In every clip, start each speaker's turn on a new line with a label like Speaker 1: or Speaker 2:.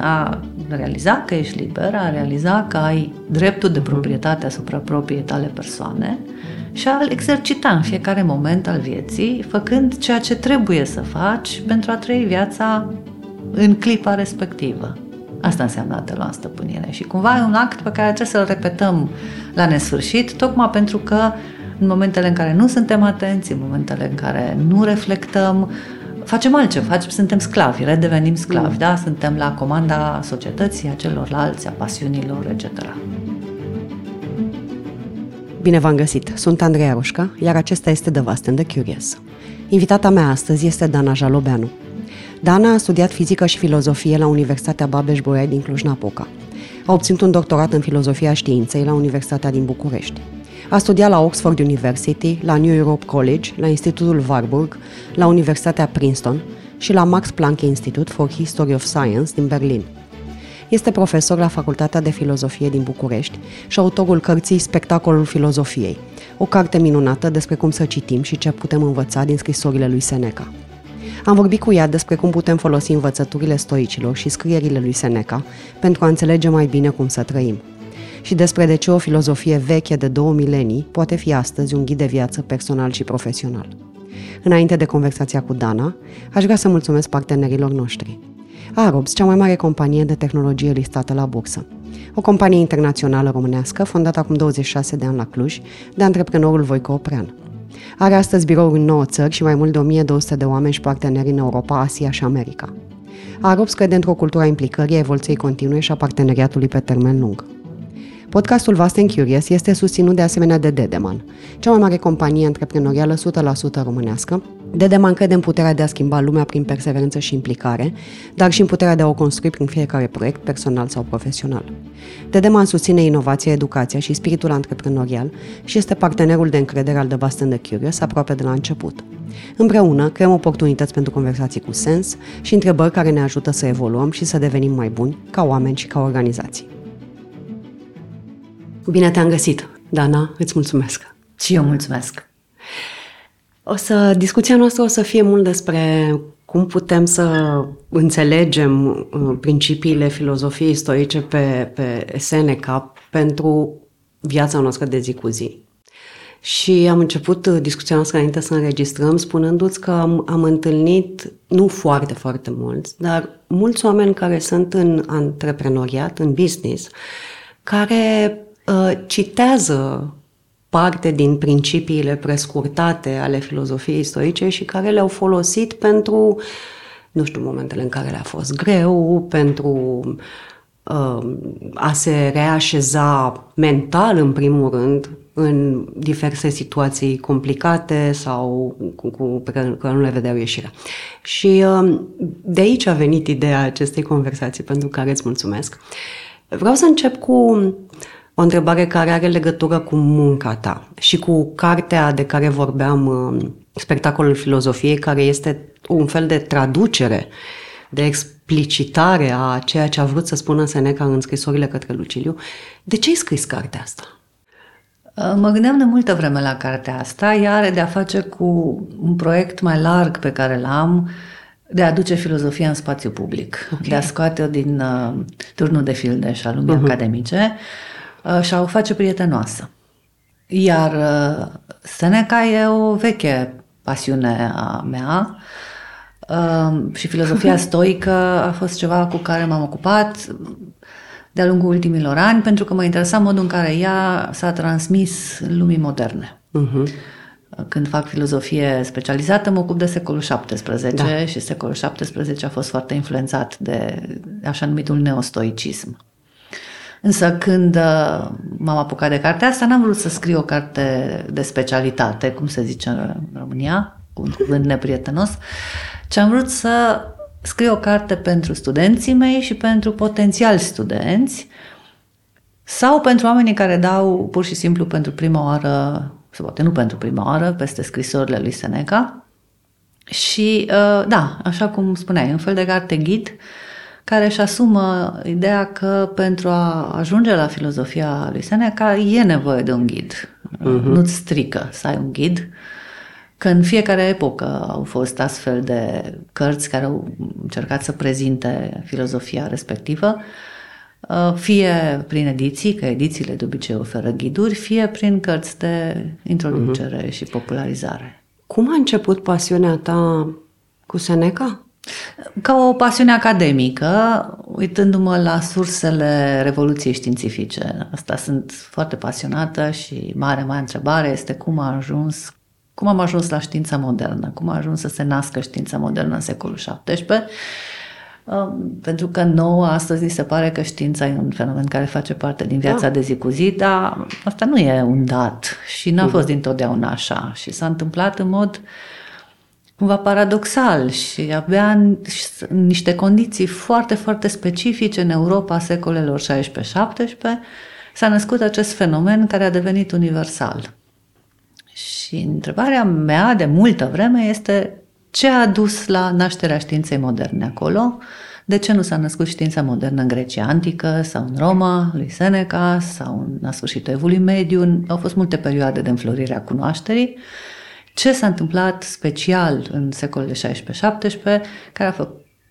Speaker 1: A realiza că ești liber, a realiza că ai dreptul de proprietate asupra propriei tale persoane și a exercita în fiecare moment al vieții, făcând ceea ce trebuie să faci pentru a trăi viața în clipa respectivă. Asta înseamnă a te lua în stăpânire și cumva e un act pe care trebuie să-l repetăm la nesfârșit, tocmai pentru că în momentele în care nu suntem atenți, în momentele în care nu reflectăm, facem altceva, facem, suntem sclavi, redevenim sclavi, mm. da? Suntem la comanda societății, a celorlalți, a pasiunilor, etc.
Speaker 2: Bine v-am găsit! Sunt Andreea Rușca, iar acesta este The Vast and the Curious. Invitata mea astăzi este Dana Jalobeanu. Dana a studiat fizică și filozofie la Universitatea Babeș-Bolyai din Cluj-Napoca. A obținut un doctorat în filozofia științei la Universitatea din București. A studiat la Oxford University, la New Europe College, la Institutul Warburg, la Universitatea Princeton și la Max Planck Institute for History of Science din Berlin. Este profesor la Facultatea de Filozofie din București și autorul cărții Spectacolul Filozofiei, o carte minunată despre cum să citim și ce putem învăța din scrisorile lui Seneca. Am vorbit cu ea despre cum putem folosi învățăturile stoicilor și scrierile lui Seneca pentru a înțelege mai bine cum să trăim – și despre de ce o filozofie veche de două milenii poate fi astăzi un ghid de viață personal și profesional. Înainte de conversația cu Dana, aș vrea să mulțumesc partenerilor noștri. Arobs, cea mai mare companie de tehnologie listată la bursă. O companie internațională românească, fondată acum 26 de ani la Cluj, de antreprenorul Voico Oprean. Are astăzi birouri în 9 țări și mai mult de 1200 de oameni și parteneri în Europa, Asia și America. Arobs crede într-o cultură a implicării, a evoluției continue și a parteneriatului pe termen lung. Podcastul Vast and Curious este susținut de asemenea de Dedeman, cea mai mare companie antreprenorială 100% românească. Dedeman crede în puterea de a schimba lumea prin perseverență și implicare, dar și în puterea de a o construi prin fiecare proiect, personal sau profesional. Dedeman susține inovația, educația și spiritul antreprenorial și este partenerul de încredere al The Vast and the Curious aproape de la început. Împreună creăm oportunități pentru conversații cu sens și întrebări care ne ajută să evoluăm și să devenim mai buni ca oameni și ca organizații. Bine te-am găsit, Dana, îți mulțumesc.
Speaker 1: Și eu mulțumesc.
Speaker 2: O să, discuția noastră o să fie mult despre cum putem să înțelegem uh, principiile filozofiei istorice pe, pe Seneca pentru viața noastră de zi cu zi. Și am început uh, discuția noastră înainte să înregistrăm spunându-ți că am, am întâlnit, nu foarte, foarte mulți, dar mulți oameni care sunt în antreprenoriat, în business, care Uh, citează parte din principiile prescurtate ale filozofiei istorice și care le-au folosit pentru, nu știu, momentele în care le-a fost greu, pentru uh, a se reașeza mental, în primul rând, în diverse situații complicate sau cu, cu, pe care, care nu le vedeau ieșirea. Și uh, de aici a venit ideea acestei conversații, pentru care îți mulțumesc. Vreau să încep cu o întrebare care are legătură cu munca ta și cu cartea de care vorbeam, uh, Spectacolul Filozofiei, care este un fel de traducere, de explicitare a ceea ce a vrut să spună Seneca în scrisorile către Luciliu. De ce ai scris cartea asta?
Speaker 1: Uh, mă gândeam de multă vreme la cartea asta. Ea are de a face cu un proiect mai larg pe care l-am, de a aduce filozofia în spațiu public, okay. de a scoate-o din uh, turnul de fildeș al lumii uh-huh. academice Uh, și a o face prietenoasă. Iar uh, Seneca e o veche pasiune a mea uh, și filozofia stoică a fost ceva cu care m-am ocupat de-a lungul ultimilor ani pentru că mă interesa modul în care ea s-a transmis lumii moderne. Uh-huh. Când fac filozofie specializată, mă ocup de secolul XVII da. și secolul XVII a fost foarte influențat de așa numitul neostoicism. Însă când uh, m-am apucat de cartea asta, n-am vrut să scriu o carte de specialitate, cum se zice în România, cu un cuvânt neprietenos, ci am vrut să scriu o carte pentru studenții mei și pentru potențiali studenți sau pentru oamenii care dau pur și simplu pentru prima oară, sau poate nu pentru prima oară, peste scrisorile lui Seneca. Și uh, da, așa cum spuneai, un fel de carte ghid care își asumă ideea că pentru a ajunge la filozofia lui Seneca e nevoie de un ghid. Uh-huh. Nu-ți strică să ai un ghid. că în fiecare epocă au fost astfel de cărți care au încercat să prezinte filozofia respectivă, uh, fie prin ediții, că edițiile de obicei oferă ghiduri, fie prin cărți de introducere uh-huh. și popularizare.
Speaker 2: Cum a început pasiunea ta cu Seneca?
Speaker 1: Ca o pasiune academică, uitându-mă la sursele revoluției științifice. Asta sunt foarte pasionată și mare, mare întrebare este cum a ajuns cum am ajuns la știința modernă, cum a ajuns să se nască știința modernă în secolul XVII, um, pentru că nouă astăzi ni se pare că știința e un fenomen care face parte din viața da. de zi cu zi, dar asta nu e un dat și n-a fost dintotdeauna așa și s-a întâmplat în mod cumva paradoxal și abia în niște condiții foarte, foarte specifice în Europa secolelor 16-17 s-a născut acest fenomen care a devenit universal. Și întrebarea mea de multă vreme este ce a dus la nașterea științei moderne acolo, de ce nu s-a născut știința modernă în Grecia Antică sau în Roma, lui Seneca sau în, la sfârșitul Evului Mediu. Au fost multe perioade de înflorire a cunoașterii. Ce s-a întâmplat special în secolele 16-17 care a, fă,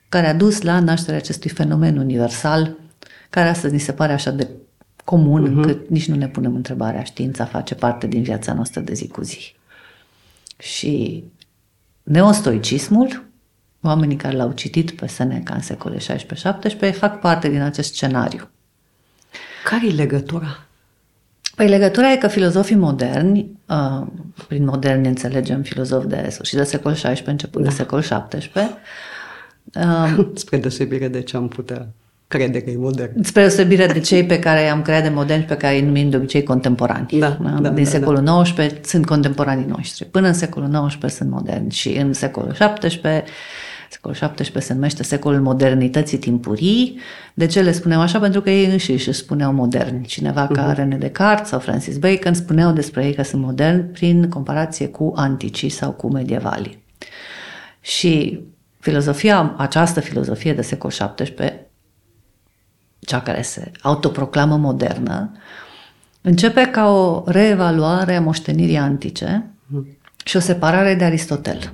Speaker 1: care a dus la nașterea acestui fenomen universal care astăzi ni se pare așa de comun uh-huh. încât nici nu ne punem întrebarea. Știința face parte din viața noastră de zi cu zi. Și neostoicismul, oamenii care l-au citit pe Seneca în secolele 16-17, fac parte din acest scenariu.
Speaker 2: Care e legătura?
Speaker 1: Păi legătura e că filozofii moderni, uh, prin moderni înțelegem filozofi de sfârșit de secol XVI, început da. de secol XVII,
Speaker 2: uh, Spre deosebire de ce am putea crede că e modern.
Speaker 1: Spre deosebire de cei pe care i-am creat de moderni, pe care îi numim de obicei contemporani.
Speaker 2: Da, da? Da,
Speaker 1: Din
Speaker 2: da,
Speaker 1: secolul
Speaker 2: da.
Speaker 1: XIX sunt contemporanii noștri. Până în secolul XIX sunt moderni și în secolul XVII Secolul XVII se numește secolul modernității timpurii. De ce le spuneau așa? Pentru că ei înșiși își spuneau moderni. Cineva ca uh-huh. René Descartes sau Francis Bacon spuneau despre ei că sunt moderni prin comparație cu anticii sau cu medievalii. Și filozofia, această filozofie de secol XVII cea care se autoproclamă modernă, începe ca o reevaluare a moștenirii antice și o separare de Aristotel.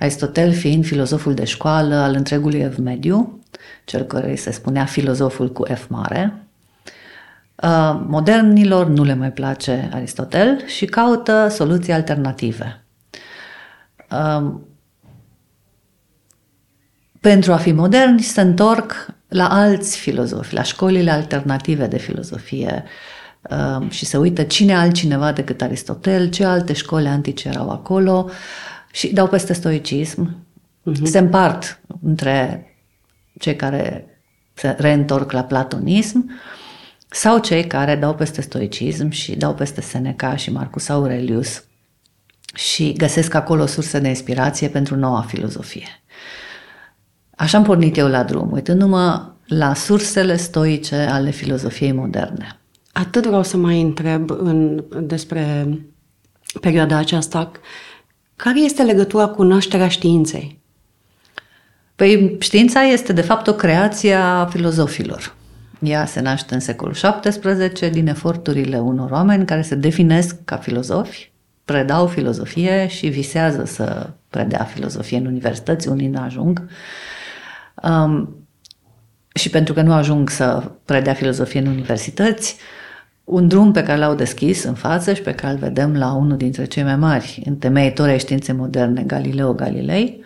Speaker 1: Aristotel fiind filozoful de școală al întregului ev mediu, cel care se spunea filozoful cu F mare, uh, modernilor nu le mai place Aristotel și caută soluții alternative. Uh, pentru a fi moderni se întorc la alți filozofi, la școlile alternative de filozofie um, și se uită cine altcineva decât Aristotel, ce alte școli antice erau acolo și dau peste stoicism. Uh-huh. Se împart între cei care se reîntorc la platonism sau cei care dau peste stoicism și dau peste Seneca și Marcus Aurelius și găsesc acolo surse de inspirație pentru noua filozofie. Așa am pornit eu la drum, uitându-mă la sursele stoice ale filozofiei moderne.
Speaker 2: Atât vreau să mai întreb în, despre perioada aceasta. Care este legătura cu nașterea științei?
Speaker 1: Păi știința este de fapt o creație a filozofilor. Ea se naște în secolul XVII din eforturile unor oameni care se definesc ca filozofi, predau filozofie și visează să predea filozofie în universități, unii nu ajung. Um, și pentru că nu ajung să predea filozofie în universități, un drum pe care l-au deschis în față și pe care îl vedem la unul dintre cei mai mari întemeitori ai științei moderne, Galileo Galilei.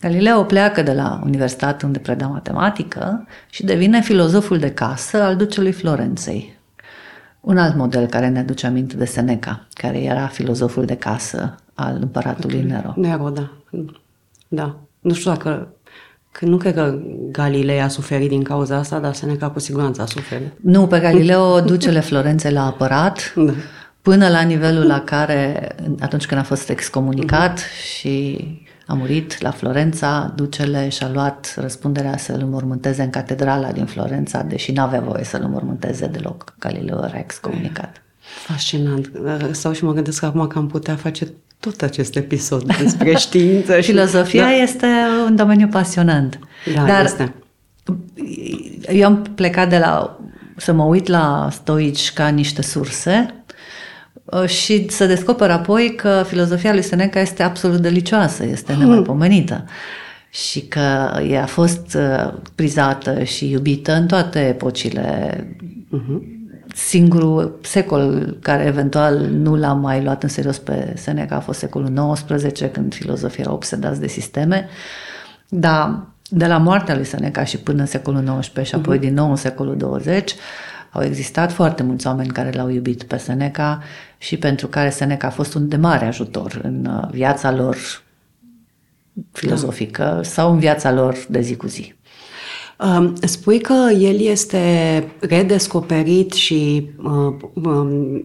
Speaker 1: Galileo pleacă de la universitate unde preda matematică și devine filozoful de casă al ducelui Florenței. Un alt model care ne aduce aminte de Seneca, care era filozoful de casă al împăratului Nero.
Speaker 2: Nero, da. Da. Nu știu dacă Că nu cred că Galilei a suferit din cauza asta, dar Seneca cu siguranță a suferit.
Speaker 1: Nu, pe Galileo ducele Florențe l-a apărat da. până la nivelul la care, atunci când a fost excomunicat uh-huh. și a murit la Florența, ducele și-a luat răspunderea să-l înmormânteze în catedrala din Florența, deși nu avea voie să-l înmormânteze deloc. Galileo era excomunicat.
Speaker 2: Fascinant. Sau și mă gândesc că acum că am putea face tot acest episod despre știință.
Speaker 1: și Filozofia da. este un domeniu pasionant.
Speaker 2: Da, Dar este.
Speaker 1: eu am plecat de la să mă uit la stoici ca niște surse, Uh, și să descoper apoi că filozofia lui Seneca este absolut delicioasă, este nemaipomenită și că ea a fost uh, prizată și iubită în toate epocile. Uh-huh. Singurul secol care eventual nu l-a mai luat în serios pe Seneca a fost secolul XIX, când filozofii erau obsedați de sisteme, dar de la moartea lui Seneca și până în secolul XIX și apoi uh-huh. din nou în secolul 20, au existat foarte mulți oameni care l-au iubit pe Seneca și pentru care Seneca a fost un de mare ajutor în uh, viața lor filozofică da. sau în viața lor de zi cu zi.
Speaker 2: Um, spui că el este redescoperit și uh, um,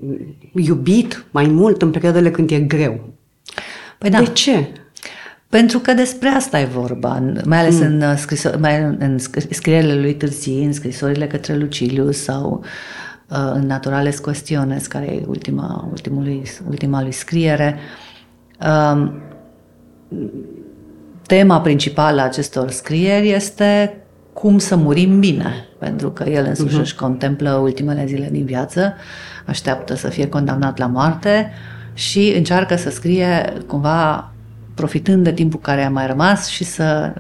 Speaker 2: iubit mai mult în perioadele când e greu. Păi da. De ce?
Speaker 1: Pentru că despre asta e vorba, mai ales mm. în, uh, scrisor, mai în scrierile lui târzii, în scrisorile către Luciliu sau uh, în Naturales Questiones, care e ultima, ultimului, ultima lui scriere. Uh, tema principală a acestor scrieri este cum să murim bine, pentru că el însuși uh-huh. își contemplă ultimele zile din viață, așteaptă să fie condamnat la moarte și încearcă să scrie cumva profitând de timpul care a mai rămas și să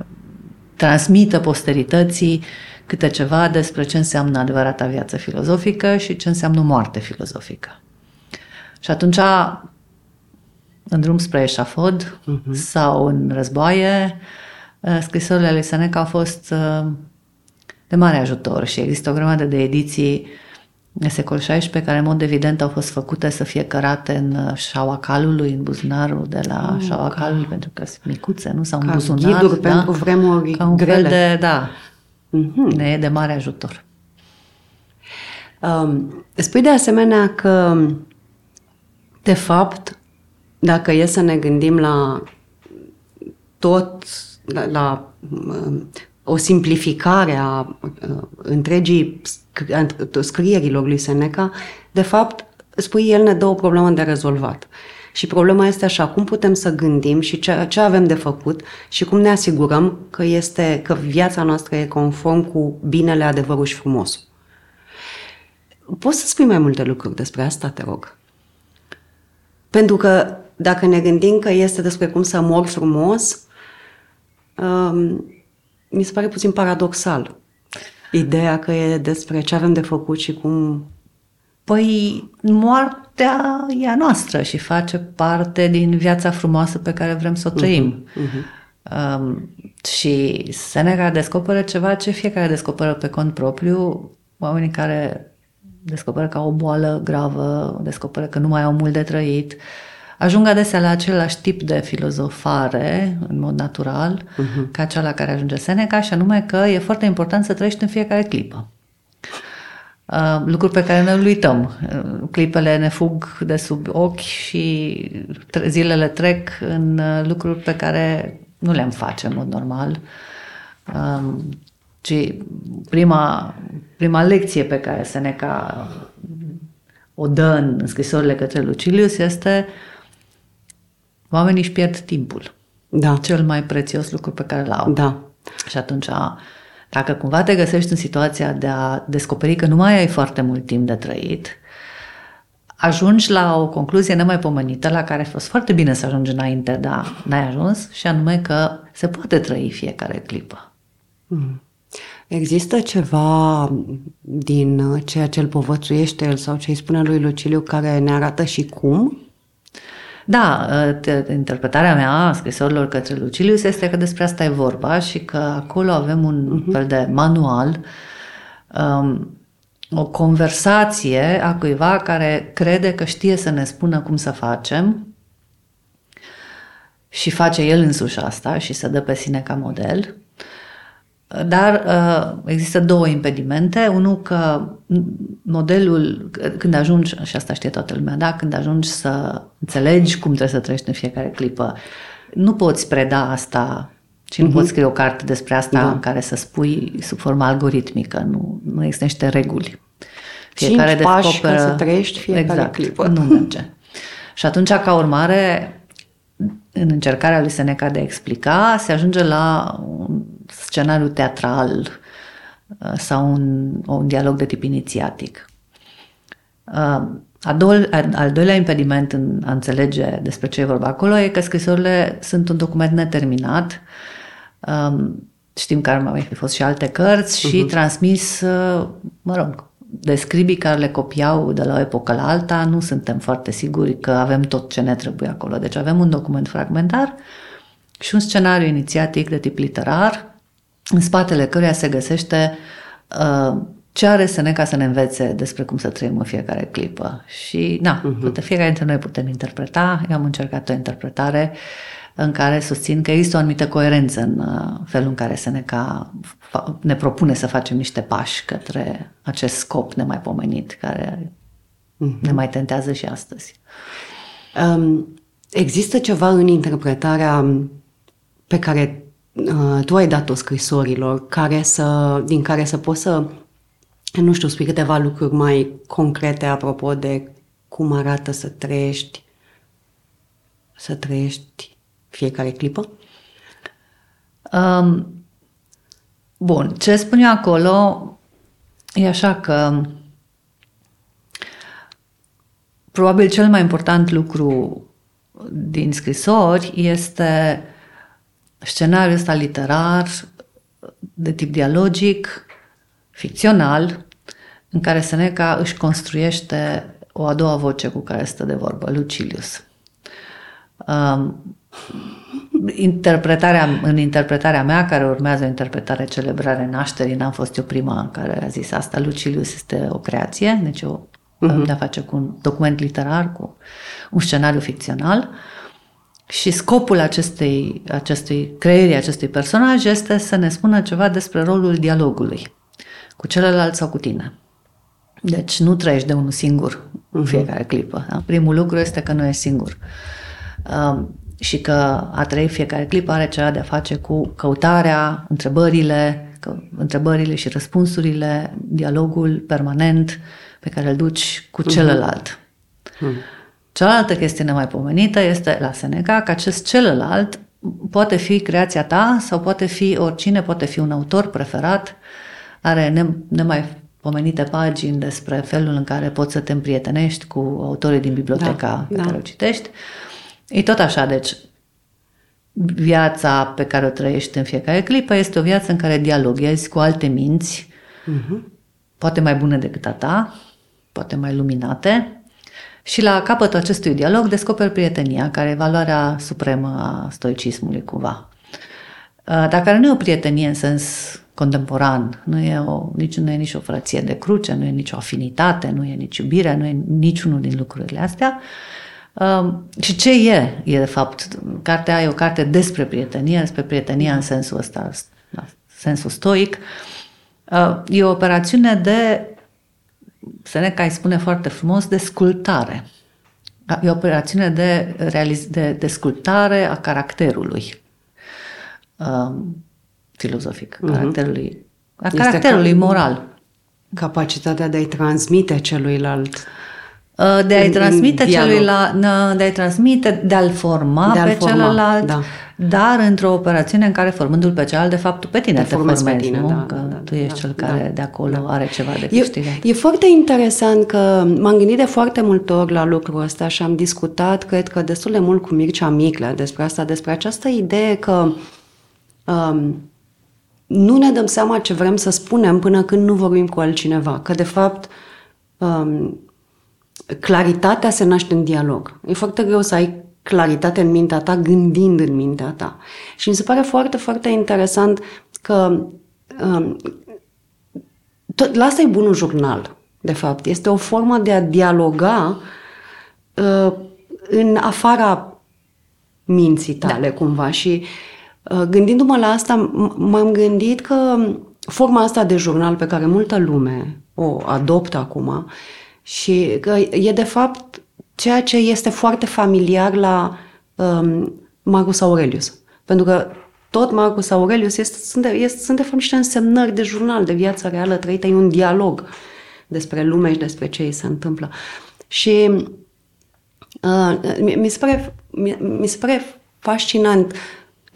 Speaker 1: transmită posterității câte ceva despre ce înseamnă adevărata viață filozofică și ce înseamnă moarte filozofică. Și atunci, în drum spre eșafod uh-huh. sau în războaie, uh, scrisorile lui Seneca au fost uh, de mare ajutor și există o grămadă de ediții secol XVI, care în mod evident au fost făcute să fie cărate în uh, șaua calului, în buzunarul de la mm, șaua ca, calului, pentru că sunt micuțe, nu? Sau
Speaker 2: un
Speaker 1: buzunar.
Speaker 2: da? pentru vremuri
Speaker 1: ca un grele. fel de, da, mm-hmm. ne e de mare ajutor.
Speaker 2: Um, spui de asemenea că, de fapt, dacă e să ne gândim la tot, la, la um, o simplificare a uh, întregii scrierilor lui Seneca, de fapt, spui, el ne dă o problemă de rezolvat. Și problema este așa, cum putem să gândim și ce, ce avem de făcut și cum ne asigurăm că, este, că viața noastră e conform cu binele, adevărul și frumos. Poți să spui mai multe lucruri despre asta, te rog? Pentru că dacă ne gândim că este despre cum să mor frumos, um, mi se pare puțin paradoxal. Ideea că e despre ce avem de făcut și cum...
Speaker 1: Păi, moartea e a noastră și face parte din viața frumoasă pe care vrem să o trăim. Uh-huh, uh-huh. Um, și Seneca descoperă ceva ce fiecare descoperă pe cont propriu. Oamenii care descoperă ca o boală gravă, descoperă că nu mai au mult de trăit, uh, ajung adesea la același tip de filozofare, în mod natural, uh-huh. ca cea la care ajunge Seneca, și anume că e foarte important să trăiești în fiecare clipă. Uh, lucruri pe care noi îl uităm. Uh, clipele ne fug de sub ochi și zilele trec în uh, lucruri pe care nu le-am face în mod normal. Um, ci prima, prima lecție pe care Seneca o dă în scrisorile către Lucilius este Oamenii își pierd timpul.
Speaker 2: Da.
Speaker 1: Cel mai prețios lucru pe care l-au.
Speaker 2: Da.
Speaker 1: Și atunci, dacă cumva te găsești în situația de a descoperi că nu mai ai foarte mult timp de trăit, ajungi la o concluzie nemaipomenită la care a fost foarte bine să ajungi înainte, dar n-ai ajuns, și anume că se poate trăi fiecare clipă.
Speaker 2: Mm. Există ceva din ceea ce îl povățuiește el sau ce îi spune lui Luciliu care ne arată și cum?
Speaker 1: Da, ă, interpretarea mea a scrisorilor către Lucilius este că despre asta e vorba și că acolo avem un uh-huh. fel de manual, um, o conversație a cuiva care crede că știe să ne spună cum să facem și face el însuși asta și să dă pe sine ca model dar uh, există două impedimente. Unul că modelul, când ajungi, și asta știe toată lumea, da? când ajungi să înțelegi cum trebuie să trăiești în fiecare clipă, nu poți preda asta și nu uh-huh. poți scrie o carte despre asta da. în care să spui sub formă algoritmică. Nu, nu există niște reguli.
Speaker 2: Fiecare Cinci descoperă... pași ca să trăiești fiecare exact, clipă.
Speaker 1: nu merge. și atunci, ca urmare, în încercarea lui Seneca de a explica, se ajunge la un scenariu teatral uh, sau un, un dialog de tip inițiatic. Uh, a doua, al doilea impediment în a înțelege despre ce e vorba acolo e că scrisorile sunt un document neterminat. Um, știm că ar mai fi fost și alte cărți uh-huh. și mhm. transmis, uh, mă rog, de scribii care le copiau de la o epocă la alta, nu suntem foarte siguri că avem tot ce ne trebuie acolo. Deci avem un document fragmentar și un scenariu inițiatic de tip literar, în spatele căruia se găsește uh, ce are Seneca să ne învețe despre cum să trăim în fiecare clipă. Și, na, uh-huh. pute, fiecare dintre noi putem interpreta. Eu am încercat o interpretare în care susțin că există o anumită coerență în uh, felul în care Seneca ne propune să facem niște pași către acest scop nemaipomenit care uh-huh. ne mai tentează și astăzi.
Speaker 2: Um, există ceva în interpretarea pe care uh, tu ai dat-o scrisorilor, care să, din care să poți să nu știu, spui câteva lucruri mai concrete apropo de cum arată să trăiești, să trăiești fiecare clipă?
Speaker 1: Um, bun, ce spun eu acolo e așa că probabil cel mai important lucru din scrisori este scenariul ăsta literar de tip dialogic ficțional în care Seneca își construiește o a doua voce cu care stă de vorbă, Lucilius. Um, interpretarea, în interpretarea mea, care urmează o interpretare celebrare nașterii, n-am fost eu prima care a zis asta, Lucilius este o creație, deci o uh-huh. de a face cu un document literar, cu un scenariu ficțional. Și scopul acestei, acestui creierii acestui personaj este să ne spună ceva despre rolul dialogului cu celălalt sau cu tine. Deci nu trăiești de unul singur în mhm. fiecare clipă. Da? Primul lucru este că nu ești singur. Um, și că a trăi fiecare clipă are ceva de a face cu căutarea, întrebările, că, întrebările și răspunsurile, dialogul permanent pe care îl duci cu mhm. celălalt. Uh-huh. Cealaltă chestiune mai pomenită este la Seneca că acest celălalt poate fi creația ta sau poate fi oricine, poate fi un autor preferat, are nemai pomenite pagini despre felul în care poți să te împrietenești cu autorii din biblioteca da, pe da. care o citești. E tot așa, deci viața pe care o trăiești în fiecare clipă este o viață în care dialoghezi cu alte minți, uh-huh. poate mai bune decât a ta, poate mai luminate, și la capătul acestui dialog descoperi prietenia, care e valoarea supremă a stoicismului cumva. Dacă nu e o prietenie în sens contemporan. Nu e, o, nici, nu e nici o frăție de cruce, nu e nici o afinitate, nu e nici iubire, nu e niciunul din lucrurile astea. Uh, și ce e, e de fapt? Cartea e o carte despre prietenie, despre prietenia în sensul ăsta, da, sensul stoic. Uh, e o operațiune de, Seneca îi spune foarte frumos, de sculptare. E o operațiune de, realiz- de, de sculptare a caracterului. Uh, filozofic, uh-huh. caracterului, a este caracterului ca, moral.
Speaker 2: Capacitatea de a-i transmite celuilalt.
Speaker 1: Uh, de a-i transmite celuilalt, de a-i transmite, de a-l forma de a-l pe forma, celălalt, da. dar într-o operațiune în care formându-l pe celălalt, de fapt, tu pe tine te, te formezi, pe tine, nu? Da, că da, tu ești da, cel care da, de acolo da. are ceva de câștigat.
Speaker 2: E, e foarte interesant că m-am gândit de foarte multe ori la lucrul ăsta și am discutat, cred că destul de mult cu Mircea Miclea despre asta, despre această idee că um, nu ne dăm seama ce vrem să spunem până când nu vorbim cu altcineva. Că, de fapt, um, claritatea se naște în dialog. E foarte greu să ai claritate în mintea ta gândind în mintea ta. Și mi se pare foarte, foarte interesant că um, tot, la asta e bunul jurnal, de fapt. Este o formă de a dialoga uh, în afara minții tale, da. cumva. Și uh, Uh, gândindu-mă la asta, m-am gândit că forma asta de jurnal pe care multă lume o adoptă acum și că e de fapt ceea ce este foarte familiar la um, Marcus Aurelius. Pentru că tot Marcus Aurelius este, sunt, de, este, sunt de fapt niște însemnări de jurnal, de viață reală trăită, e un dialog despre lume și despre ce îi se întâmplă. Și uh, mi, se pare, mi, mi se pare fascinant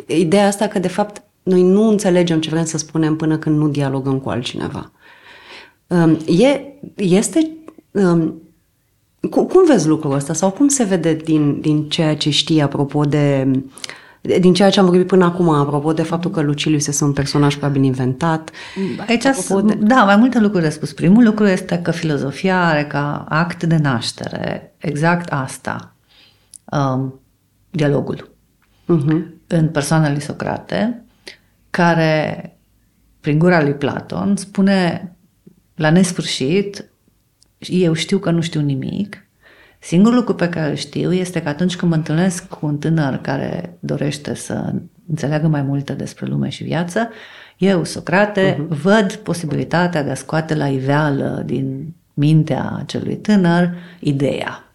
Speaker 2: ideea asta că, de fapt, noi nu înțelegem ce vrem să spunem până când nu dialogăm cu altcineva. Um, e, este um, Cum, cum vezi lucrul ăsta sau cum se vede din, din ceea ce știi apropo de din ceea ce am vorbit până acum, apropo de faptul că Lucilius este un personaj probabil inventat.
Speaker 1: Aici, de... da, mai multe lucruri de spus. Primul lucru este că filozofia are ca act de naștere exact asta, um, dialogul. Uh-huh. În persoana lui Socrate, care, prin gura lui Platon, spune la nesfârșit, eu știu că nu știu nimic, Singurul lucru pe care îl știu este că atunci când mă întâlnesc cu un tânăr care dorește să înțeleagă mai multe despre lume și viață, eu, Socrate, uh-huh. văd posibilitatea de a scoate la iveală din mintea acelui tânăr ideea.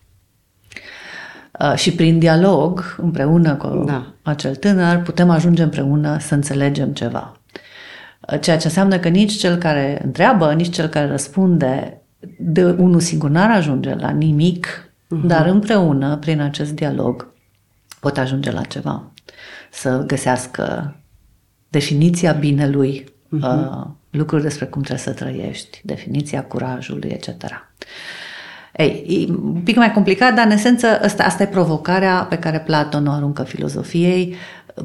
Speaker 1: Uh, și prin dialog, împreună cu da. acel tânăr, putem ajunge împreună să înțelegem ceva. Uh, ceea ce înseamnă că nici cel care întreabă, nici cel care răspunde de unul singur n-ar ajunge la nimic Uh-huh. Dar împreună, prin acest dialog, pot ajunge la ceva. Să găsească definiția binelui, uh-huh. uh, lucruri despre cum trebuie să trăiești, definiția curajului, etc. Ei, e un pic mai complicat, dar în esență asta, asta e provocarea pe care Platon o aruncă filozofiei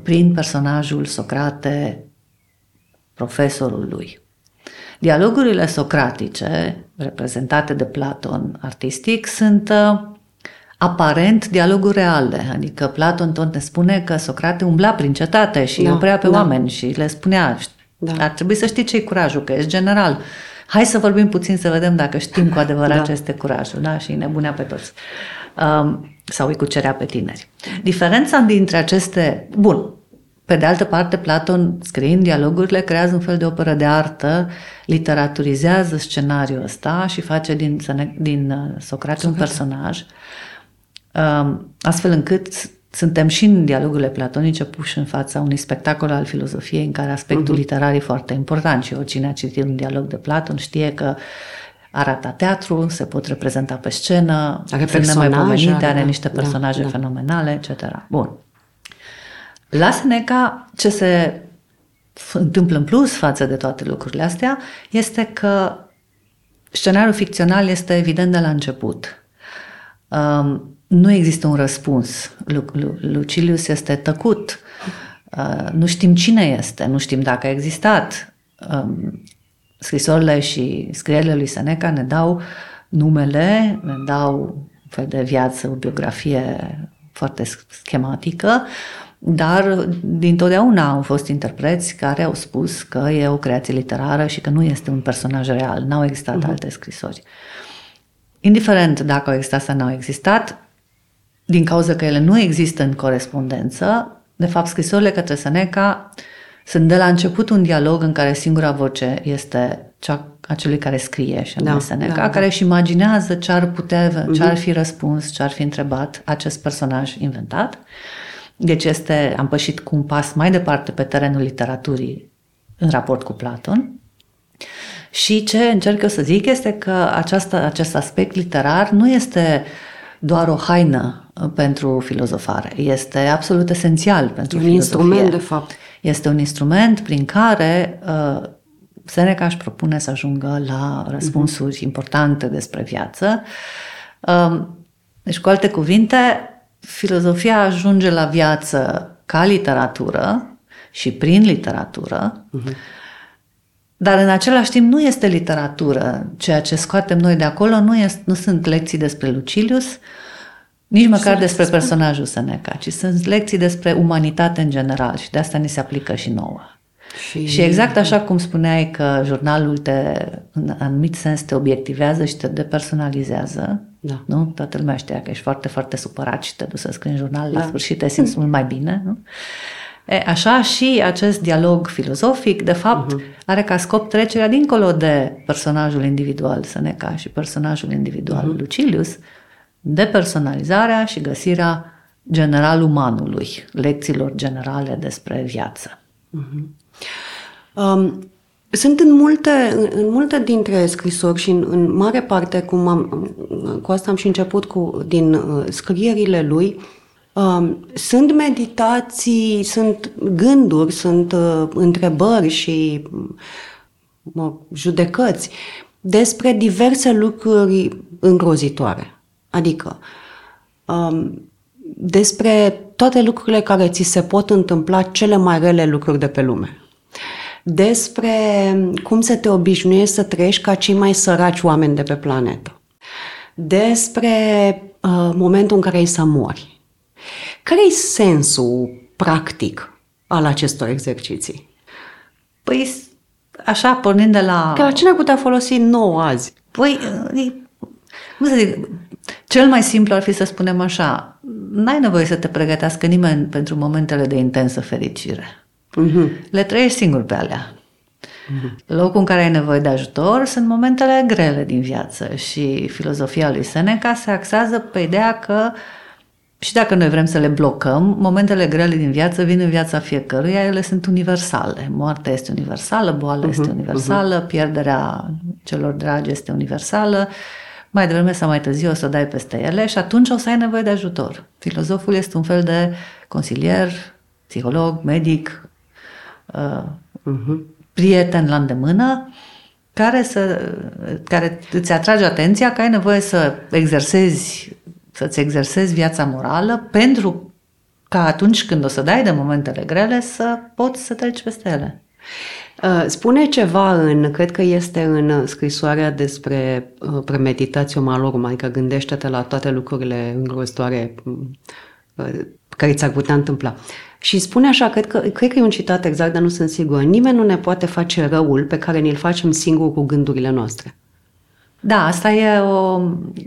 Speaker 1: prin personajul Socrate, profesorul lui. Dialogurile socratice, reprezentate de Platon artistic, sunt uh, aparent dialoguri reale. Adică Platon tot ne spune că Socrate umbla prin cetate și da, oprea pe da. oameni și le spunea da. ar trebui să știi ce-i curajul, că ești general. Hai să vorbim puțin să vedem dacă știm cu adevărat da. ce este curajul. Da? Și nebunea pe toți. Um, sau îi cucerea pe tineri. Diferența dintre aceste... Bun, pe de altă parte, Platon, scriind dialogurile, creează un fel de operă de artă, literaturizează scenariul ăsta și face din, din uh, Socrate un personaj um, astfel încât suntem și în dialogurile platonice puși în fața unui spectacol al filozofiei în care aspectul uh-huh. literar e foarte important și oricine a citit un dialog de Platon știe că arată teatru, se pot reprezenta pe scenă,
Speaker 2: are sunt nemaipomenite,
Speaker 1: are niște da, personaje da, da. fenomenale, etc. Bun. La Seneca, ce se întâmplă în plus față de toate lucrurile astea, este că scenariul ficțional este evident de la început. Um, nu există un răspuns. Lucilius este tăcut. Uh, nu știm cine este, nu știm dacă a existat. Um, scrisorile și scrierile lui Seneca ne dau numele, ne dau un fel de viață, o biografie foarte schematică, dar dintotdeauna au fost interpreți care au spus că e o creație literară și că nu este un personaj real. N-au existat uh-huh. alte scrisori. Indiferent dacă au existat sau nu au existat, din cauza că ele nu există în corespondență, de fapt scrisorile către Seneca sunt de la început un dialog în care singura voce este cea a celui care scrie, și da, Seneca, da, da. care își imaginează ce ar putea, mm-hmm. ce ar fi răspuns, ce ar fi întrebat acest personaj inventat. Uh, deci este, am pășit cu un pas mai departe pe terenul literaturii în raport cu Platon. Și ce încerc eu să zic este că această, acest aspect literar nu este doar o haină pentru filozofare. Este absolut esențial pentru un filozofie.
Speaker 2: instrument, de fapt.
Speaker 1: Este un instrument prin care uh, Seneca își propune să ajungă la răspunsuri uh-huh. importante despre viață. Uh, deci, cu alte cuvinte, filozofia ajunge la viață ca literatură și prin literatură, uh-huh. dar în același timp nu este literatură. Ceea ce scoatem noi de acolo nu, este, nu sunt lecții despre Lucilius, nici măcar despre personajul Seneca, ci sunt lecții despre umanitate în general și de asta ni se aplică și nouă. Și... și exact așa cum spuneai că jurnalul te, în anumit sens, te obiectivează și te depersonalizează, da. nu? Toată lumea știa că ești foarte, foarte supărat și te duci să scrii în jurnal, da. la sfârșit te simți mult mai bine, nu? E, așa și acest dialog filozofic, de fapt, uh-huh. are ca scop trecerea dincolo de personajul individual Seneca și personajul individual uh-huh. Lucilius, depersonalizarea și găsirea general umanului, lecțiilor generale despre viață. Uh-huh.
Speaker 2: Um, sunt în multe, în multe dintre scrisori și în, în mare parte, cum am, cu asta am și început cu, din uh, scrierile lui, um, sunt meditații, sunt gânduri, sunt uh, întrebări și uh, judecăți despre diverse lucruri îngrozitoare. Adică, um, despre toate lucrurile care ți se pot întâmpla, cele mai rele lucruri de pe lume. Despre cum să te obișnuiești să trăiești ca cei mai săraci oameni de pe planetă. Despre uh, momentul în care ai să mori. Care e sensul practic al acestor exerciții?
Speaker 1: Păi, așa, pornind de la...
Speaker 2: Că ce ne putea folosi nou azi?
Speaker 1: Păi, cum să zic, cel mai simplu ar fi să spunem așa, n-ai nevoie să te pregătească nimeni pentru momentele de intensă fericire. Uh-huh. Le trăiești singur pe alea. Uh-huh. Locul în care ai nevoie de ajutor sunt momentele grele din viață și filozofia lui Seneca se axează pe ideea că și dacă noi vrem să le blocăm, momentele grele din viață vin în viața fiecăruia, ele sunt universale. Moartea este universală, boala uh-huh, este universală, uh-huh. pierderea celor dragi este universală mai devreme sau mai târziu o să dai peste ele și atunci o să ai nevoie de ajutor. Filozoful este un fel de consilier, psiholog, medic, uh, uh-huh. prieten la îndemână, care, să, care îți atrage atenția că ai nevoie să exersezi, să-ți exersezi viața morală pentru ca atunci când o să dai de momentele grele să poți să treci peste ele.
Speaker 2: Uh, spune ceva în, cred că este în scrisoarea despre uh, premeditație malorm, adică gândește-te la toate lucrurile îngrozitoare uh, care ți-ar putea întâmpla. Și spune așa, cred că, cred că e un citat exact, dar nu sunt sigură, nimeni nu ne poate face răul pe care ni-l facem singur cu gândurile noastre.
Speaker 1: Da, asta e o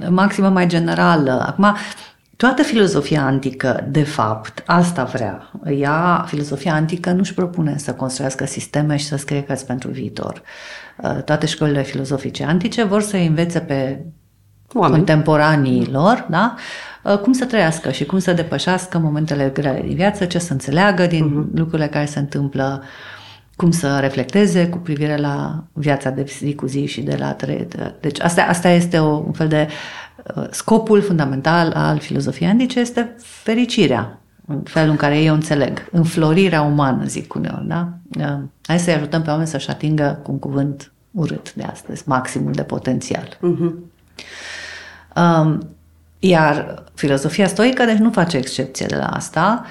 Speaker 1: maximă mai generală. Acum, Toată filozofia antică, de fapt, asta vrea. Ea, filozofia antică, nu-și propune să construiască sisteme și să scrie cărți pentru viitor. Uh, toate școlile filozofice antice vor să învețe pe Oameni. contemporanii lor, da? Uh, cum să trăiască și cum să depășească momentele grele din viață, ce să înțeleagă din uh-huh. lucrurile care se întâmplă, cum să reflecteze cu privire la viața de zi cu zi și de la trei. Deci asta, asta este o, un fel de scopul fundamental al filozofiei antice este fericirea, în felul în care ei o înțeleg, înflorirea umană, zic uneori, da? Hai să-i ajutăm pe oameni să-și atingă cu un cuvânt urât de astăzi, maximul de potențial. Uh-huh. Um, iar filozofia stoică, deci nu face excepție de la asta.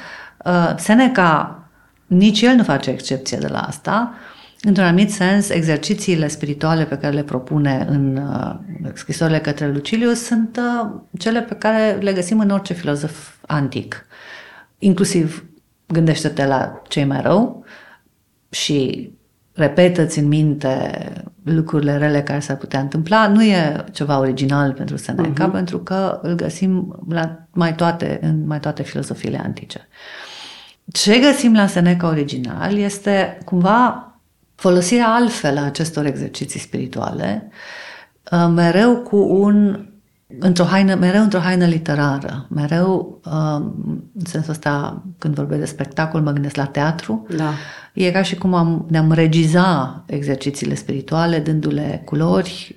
Speaker 1: Uh, Seneca, nici el nu face excepție de la asta. Într-un anumit sens, exercițiile spirituale pe care le propune în uh, scrisorile către Lucilius sunt uh, cele pe care le găsim în orice filozof antic. Inclusiv gândește-te la cei mai rău și repetă-ți în minte lucrurile rele care s-ar putea întâmpla. Nu e ceva original pentru Seneca, uh-huh. pentru că îl găsim la mai toate, în mai toate filozofiile antice. Ce găsim la Seneca original este cumva folosirea altfel a acestor exerciții spirituale, uh, mereu cu un într-o haină, mereu într-o haină literară, mereu, uh, în sensul ăsta, când vorbesc de spectacol, mă gândesc la teatru. Da. E ca și cum am, ne-am regiza exercițiile spirituale, dându-le culori,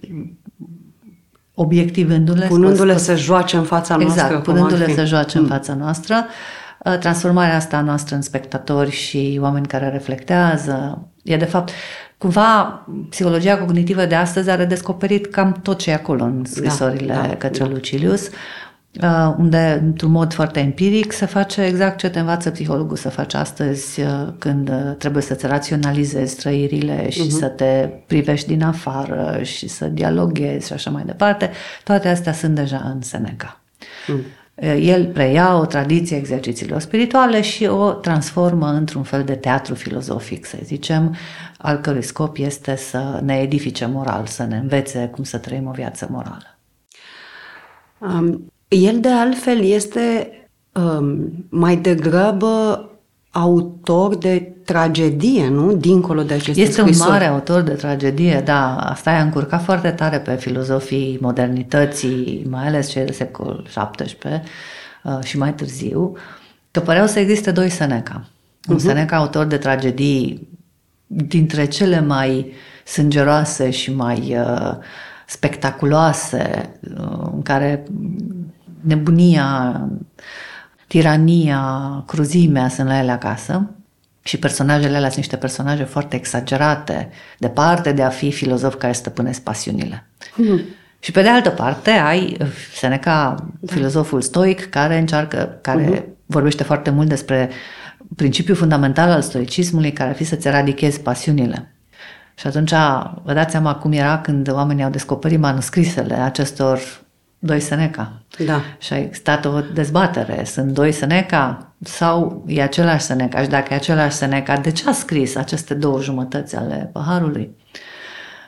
Speaker 1: obiectivându-le.
Speaker 2: Punându-le să joace în fața noastră.
Speaker 1: Exact, punându-le să joace mm. în fața noastră. Uh, transformarea asta noastră în spectatori și oameni care reflectează. E de fapt, cumva, psihologia cognitivă de astăzi a redescoperit cam tot ce e acolo în da, scrisorile da, da, către da. Lucilius, uh, unde, într-un mod foarte empiric, se face exact ce te învață psihologul să faci astăzi uh, când trebuie să-ți raționalizezi trăirile și uh-huh. să te privești din afară și să dialoghezi și așa mai departe. Toate astea sunt deja în Seneca. Uh-huh. El preia o tradiție a exercițiilor spirituale și o transformă într-un fel de teatru filozofic, să zicem, al cărui scop este să ne edifice moral, să ne învețe cum să trăim o viață morală.
Speaker 2: Um, el, de altfel, este um, mai degrabă autor de tragedie, nu? Dincolo de aceste
Speaker 1: Este
Speaker 2: scrisori.
Speaker 1: un mare autor de tragedie, da. Asta i-a încurcat foarte tare pe filozofii modernității, mai ales cei de secol XVII uh, și mai târziu, că păreau să existe doi Seneca. Un uh-huh. Seneca autor de tragedii dintre cele mai sângeroase și mai uh, spectaculoase, uh, în care nebunia tirania, cruzimea sunt la ele acasă și personajele alea sunt niște personaje foarte exagerate, departe de a fi filozofi care stăpânesc pasiunile. Mm. Și pe de altă parte ai Seneca, da. filozoful stoic, care încearcă, care uh-huh. vorbește foarte mult despre principiul fundamental al stoicismului, care ar fi să-ți eradichezi pasiunile. Și atunci vă dați seama cum era când oamenii au descoperit manuscrisele acestor doi Seneca.
Speaker 2: Da.
Speaker 1: Și a existat o dezbatere. Sunt doi Seneca sau e același Seneca? Și dacă e același Seneca, de ce a scris aceste două jumătăți ale paharului?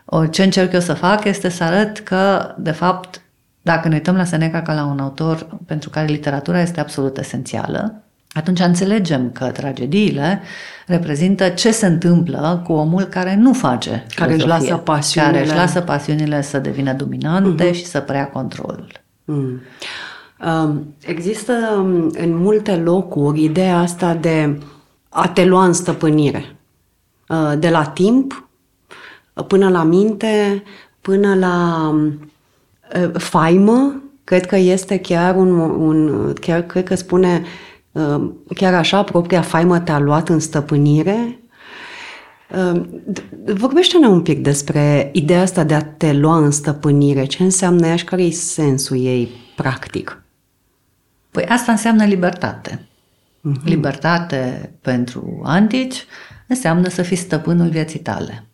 Speaker 1: O, ce încerc eu să fac este să arăt că, de fapt, dacă ne uităm la Seneca ca la un autor pentru care literatura este absolut esențială, atunci înțelegem că tragediile reprezintă ce se întâmplă cu omul care nu face
Speaker 2: care își lasă pasiunile
Speaker 1: care își lasă pasiunile să devină dominante uh-huh. și să preia controlul.
Speaker 2: Mm. Um, există um, în multe locuri ideea asta de a te lua în stăpânire. Uh, de la timp până la minte, până la um, uh, faimă, cred că este chiar un, un chiar cred că spune um, chiar așa, propria faimă te-a luat în stăpânire. Um, vorbește-ne un pic despre ideea asta de a te lua în stăpânire. Ce înseamnă ea și care e sensul ei practic?
Speaker 1: Păi asta înseamnă libertate. Uh-huh. Libertate pentru antici înseamnă să fii stăpânul vieții tale.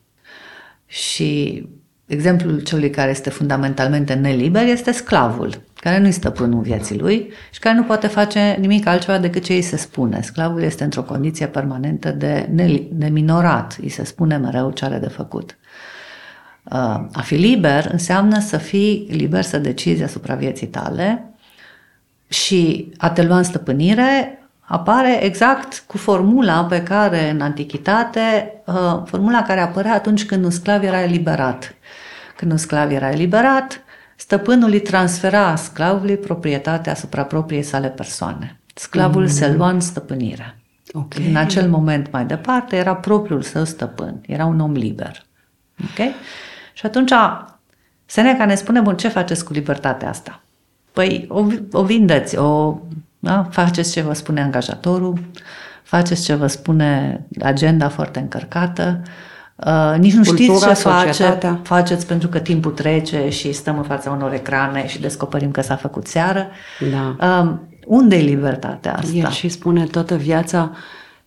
Speaker 1: Și exemplul celui care este fundamentalmente neliber este sclavul, care nu-i stăpânul vieții lui și care nu poate face nimic altceva decât ce îi se spune. Sclavul este într-o condiție permanentă de neminorat, îi se spune mereu ce are de făcut. Uh, a fi liber înseamnă să fii liber să decizi asupra vieții tale și a te lua în stăpânire apare exact cu formula pe care în antichitate, uh, formula care apărea atunci când un sclav era eliberat. Când un sclav era eliberat, stăpânul îi transfera sclavului proprietatea asupra propriei sale persoane. Sclavul mm. se lua în stăpânire. Okay. În acel moment mai departe era propriul său stăpân, era un om liber. Okay? Și atunci Seneca ne spune, bun, ce faceți cu libertatea asta? Păi o, o vindeți, o da? Faceți ce vă spune angajatorul, faceți ce vă spune agenda foarte încărcată, Uh, nici nu Cultura, știți ce face, faceți pentru că timpul trece și stăm în fața unor ecrane și descoperim că s-a făcut seară.
Speaker 2: Da.
Speaker 1: Uh, unde e libertatea asta?
Speaker 2: El și spune toată viața,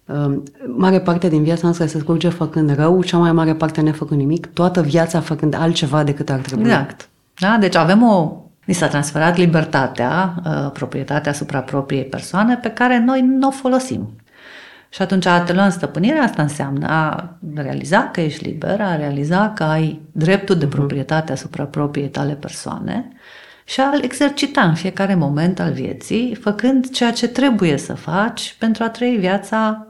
Speaker 2: uh, mare parte din viața noastră se scurge făcând rău, cea mai mare parte nefăcând nimic, toată viața făcând altceva decât ar trebui.
Speaker 1: Exact. Da? Deci avem o Ni s-a transferat libertatea, uh, proprietatea asupra propriei persoane pe care noi nu o folosim. Și atunci a te lua în stăpânire, asta înseamnă a realiza că ești liber, a realiza că ai dreptul de mhm. proprietate asupra propriei tale persoane și a-l exercita în fiecare moment al vieții, făcând ceea ce trebuie să faci pentru a trăi viața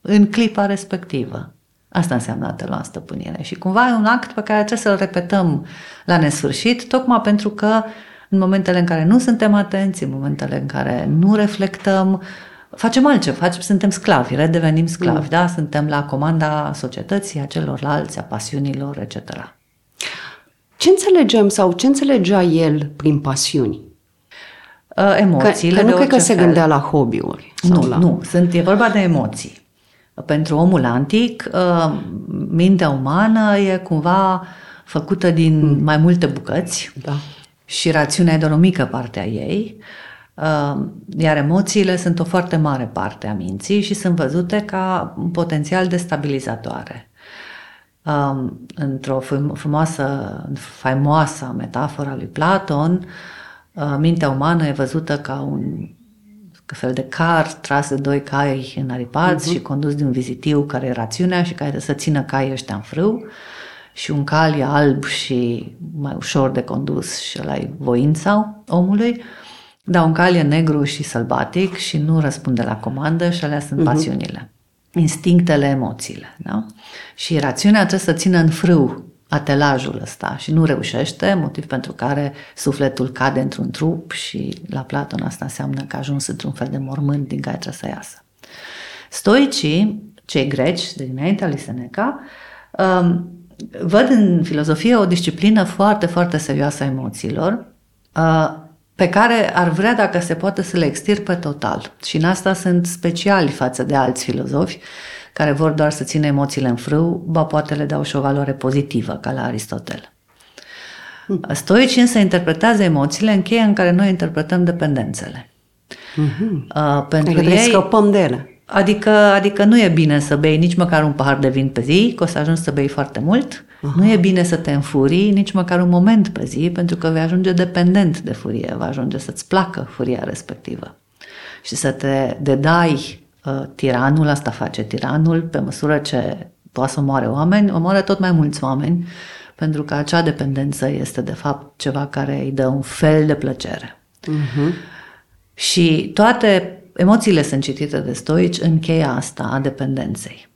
Speaker 1: în clipa respectivă. Asta înseamnă a te lua în stăpânire. Și cumva e un act pe care trebuie să-l repetăm la nesfârșit, tocmai pentru că în momentele în care nu suntem atenți, în momentele în care nu reflectăm, facem altceva, facem, suntem sclavi, redevenim sclavi, mm. da? Suntem la comanda societății, a celorlalți, a pasiunilor, etc.
Speaker 2: Ce înțelegem sau ce înțelegea el prin pasiuni?
Speaker 1: Uh, emoțiile
Speaker 2: că, că nu cred că
Speaker 1: se
Speaker 2: fel. gândea la hobby-uri.
Speaker 1: Nu,
Speaker 2: la...
Speaker 1: nu, sunt, e vorba de emoții. Pentru omul antic, uh, mintea umană e cumva făcută din mm. mai multe bucăți.
Speaker 2: Da
Speaker 1: și rațiunea e doar o mică parte a ei, uh, iar emoțiile sunt o foarte mare parte a minții și sunt văzute ca un potențial destabilizatoare. Um, într-o frumoasă, faimoasă metaforă lui Platon, uh, mintea umană e văzută ca un fel de car tras de doi cai înaripați uh-huh. și condus de un vizitiu care e rațiunea și care să țină caii ăștia în frâu și un cal e alb și mai ușor de condus și ăla e voința omului, dar un cal e negru și sălbatic și nu răspunde la comandă și alea sunt uh-huh. pasiunile, instinctele, emoțiile. Da? Și rațiunea trebuie să țină în frâu atelajul ăsta și nu reușește, motiv pentru care sufletul cade într-un trup și la Platon asta înseamnă că a ajuns într-un fel de mormânt din care trebuie să iasă. Stoicii, cei greci, de dinaintea lui Seneca, um, văd în filozofie o disciplină foarte, foarte serioasă a emoțiilor, pe care ar vrea, dacă se poate, să le extirpe total. Și în asta sunt speciali față de alți filozofi, care vor doar să țină emoțiile în frâu, ba poate le dau și o valoare pozitivă, ca la Aristotel. Stoici însă interpretează emoțiile în cheia în care noi interpretăm dependențele.
Speaker 2: Mhm.
Speaker 1: Uh, pentru
Speaker 2: Adică trebuie să
Speaker 1: ei,
Speaker 2: scăpăm de ele.
Speaker 1: adică, adică nu e bine să bei nici măcar un pahar de vin pe zi, că o să ajungi să bei foarte mult. Nu e bine să te înfurii nici măcar un moment pe zi, pentru că vei ajunge dependent de furie, va ajunge să-ți placă furia respectivă. Și să te dedai uh, tiranul, asta face tiranul, pe măsură ce poate să omoare oameni, omoară tot mai mulți oameni, pentru că acea dependență este de fapt ceva care îi dă un fel de plăcere.
Speaker 2: Mhm.
Speaker 1: Și toate emoțiile sunt citite de stoici în cheia asta a dependenței.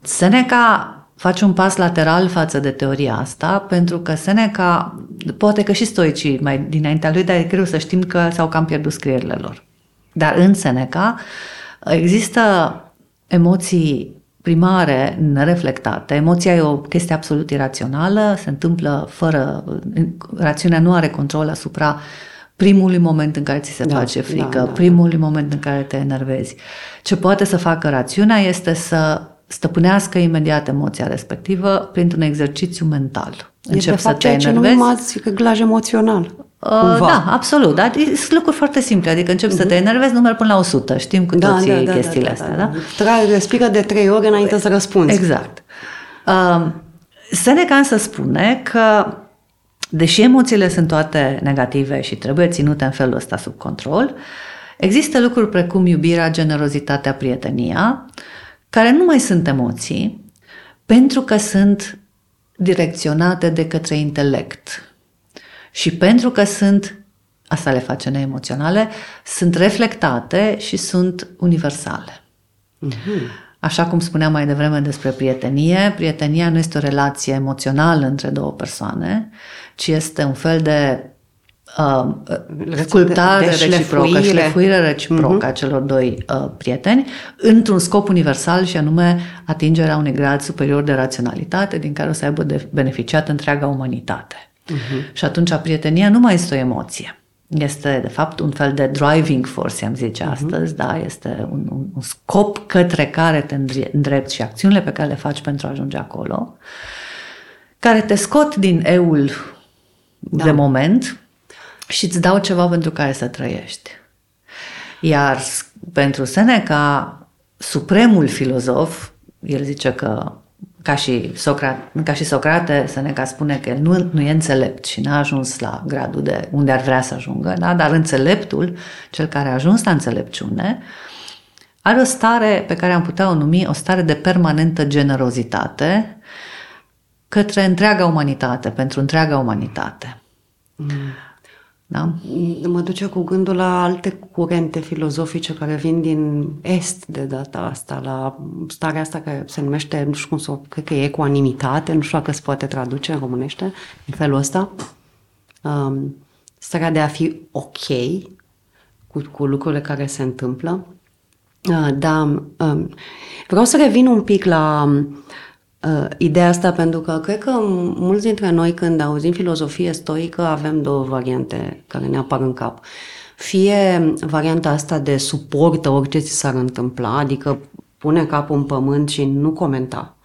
Speaker 1: Seneca face un pas lateral față de teoria asta, pentru că Seneca, poate că și stoicii mai dinaintea lui, dar e greu să știm că s-au cam pierdut scrierile lor. Dar în Seneca există emoții primare nereflectate. Emoția e o chestie absolut irațională, se întâmplă fără... Rațiunea nu are control asupra primului moment în care ți se
Speaker 2: Da,
Speaker 1: face frică,
Speaker 2: da, da, da.
Speaker 1: primul moment în care te enervezi. Ce poate să facă rațiunea este să stăpânească imediat emoția respectivă printr-un exercițiu mental.
Speaker 2: E de fapt ceea ce numim azi reglaj emoțional.
Speaker 1: Uh,
Speaker 2: cumva.
Speaker 1: da, absolut. Dar sunt lucruri foarte simple. Adică începi să te enervezi, numeri până la 100. Știm cu toții chestiile astea, da?
Speaker 2: Tra- respiră de trei ore înainte să răspunzi.
Speaker 1: Exact. Uh, Seneca însă spune că, deși emoțiile sunt toate negative și trebuie ținute în felul ăsta sub control, există lucruri precum iubirea, generozitatea, prietenia, care nu mai sunt emoții, pentru că sunt direcționate de către intelect. Și pentru că sunt, asta le face neemoționale, sunt reflectate și sunt universale. Așa cum spuneam mai devreme despre prietenie, prietenia nu este o relație emoțională între două persoane, ci este un fel de uh, sculptare
Speaker 2: de
Speaker 1: reciprocă,
Speaker 2: șlefuire.
Speaker 1: șlefuire reciprocă a celor doi uh, prieteni, într-un scop universal și anume atingerea unui grad superior de raționalitate din care o să aibă de beneficiat întreaga umanitate. Și atunci prietenia nu mai este o emoție. Este, de fapt, un fel de driving force, am zice astăzi, da? Este un, un, un scop către care te îndri- îndrepți și acțiunile pe care le faci pentru a ajunge acolo, care te scot din eul da. de moment și îți dau ceva pentru care să trăiești. Iar s- pentru Seneca, supremul filozof, el zice că ca și, Socrate, ca și Socrate, Seneca spune că el nu, nu e înțelept și n-a ajuns la gradul de unde ar vrea să ajungă, da? dar înțeleptul, cel care a ajuns la înțelepciune, are o stare pe care am putea o numi o stare de permanentă generozitate către întreaga umanitate, pentru întreaga umanitate. Da?
Speaker 2: Mă duce cu gândul la alte curente filozofice care vin din Est de data asta, la starea asta care se numește, nu știu cum să o, cred că e ecuanimitate, nu știu dacă se poate traduce în românește, în felul ăsta. Um, starea de a fi ok cu, cu lucrurile care se întâmplă. Uh, da, um, vreau să revin un pic la uh, ideea asta pentru că cred că mulți dintre noi când auzim filozofie stoică avem două variante care ne apar în cap. Fie varianta asta de suportă orice ți s-ar întâmpla, adică pune capul în pământ și nu comenta.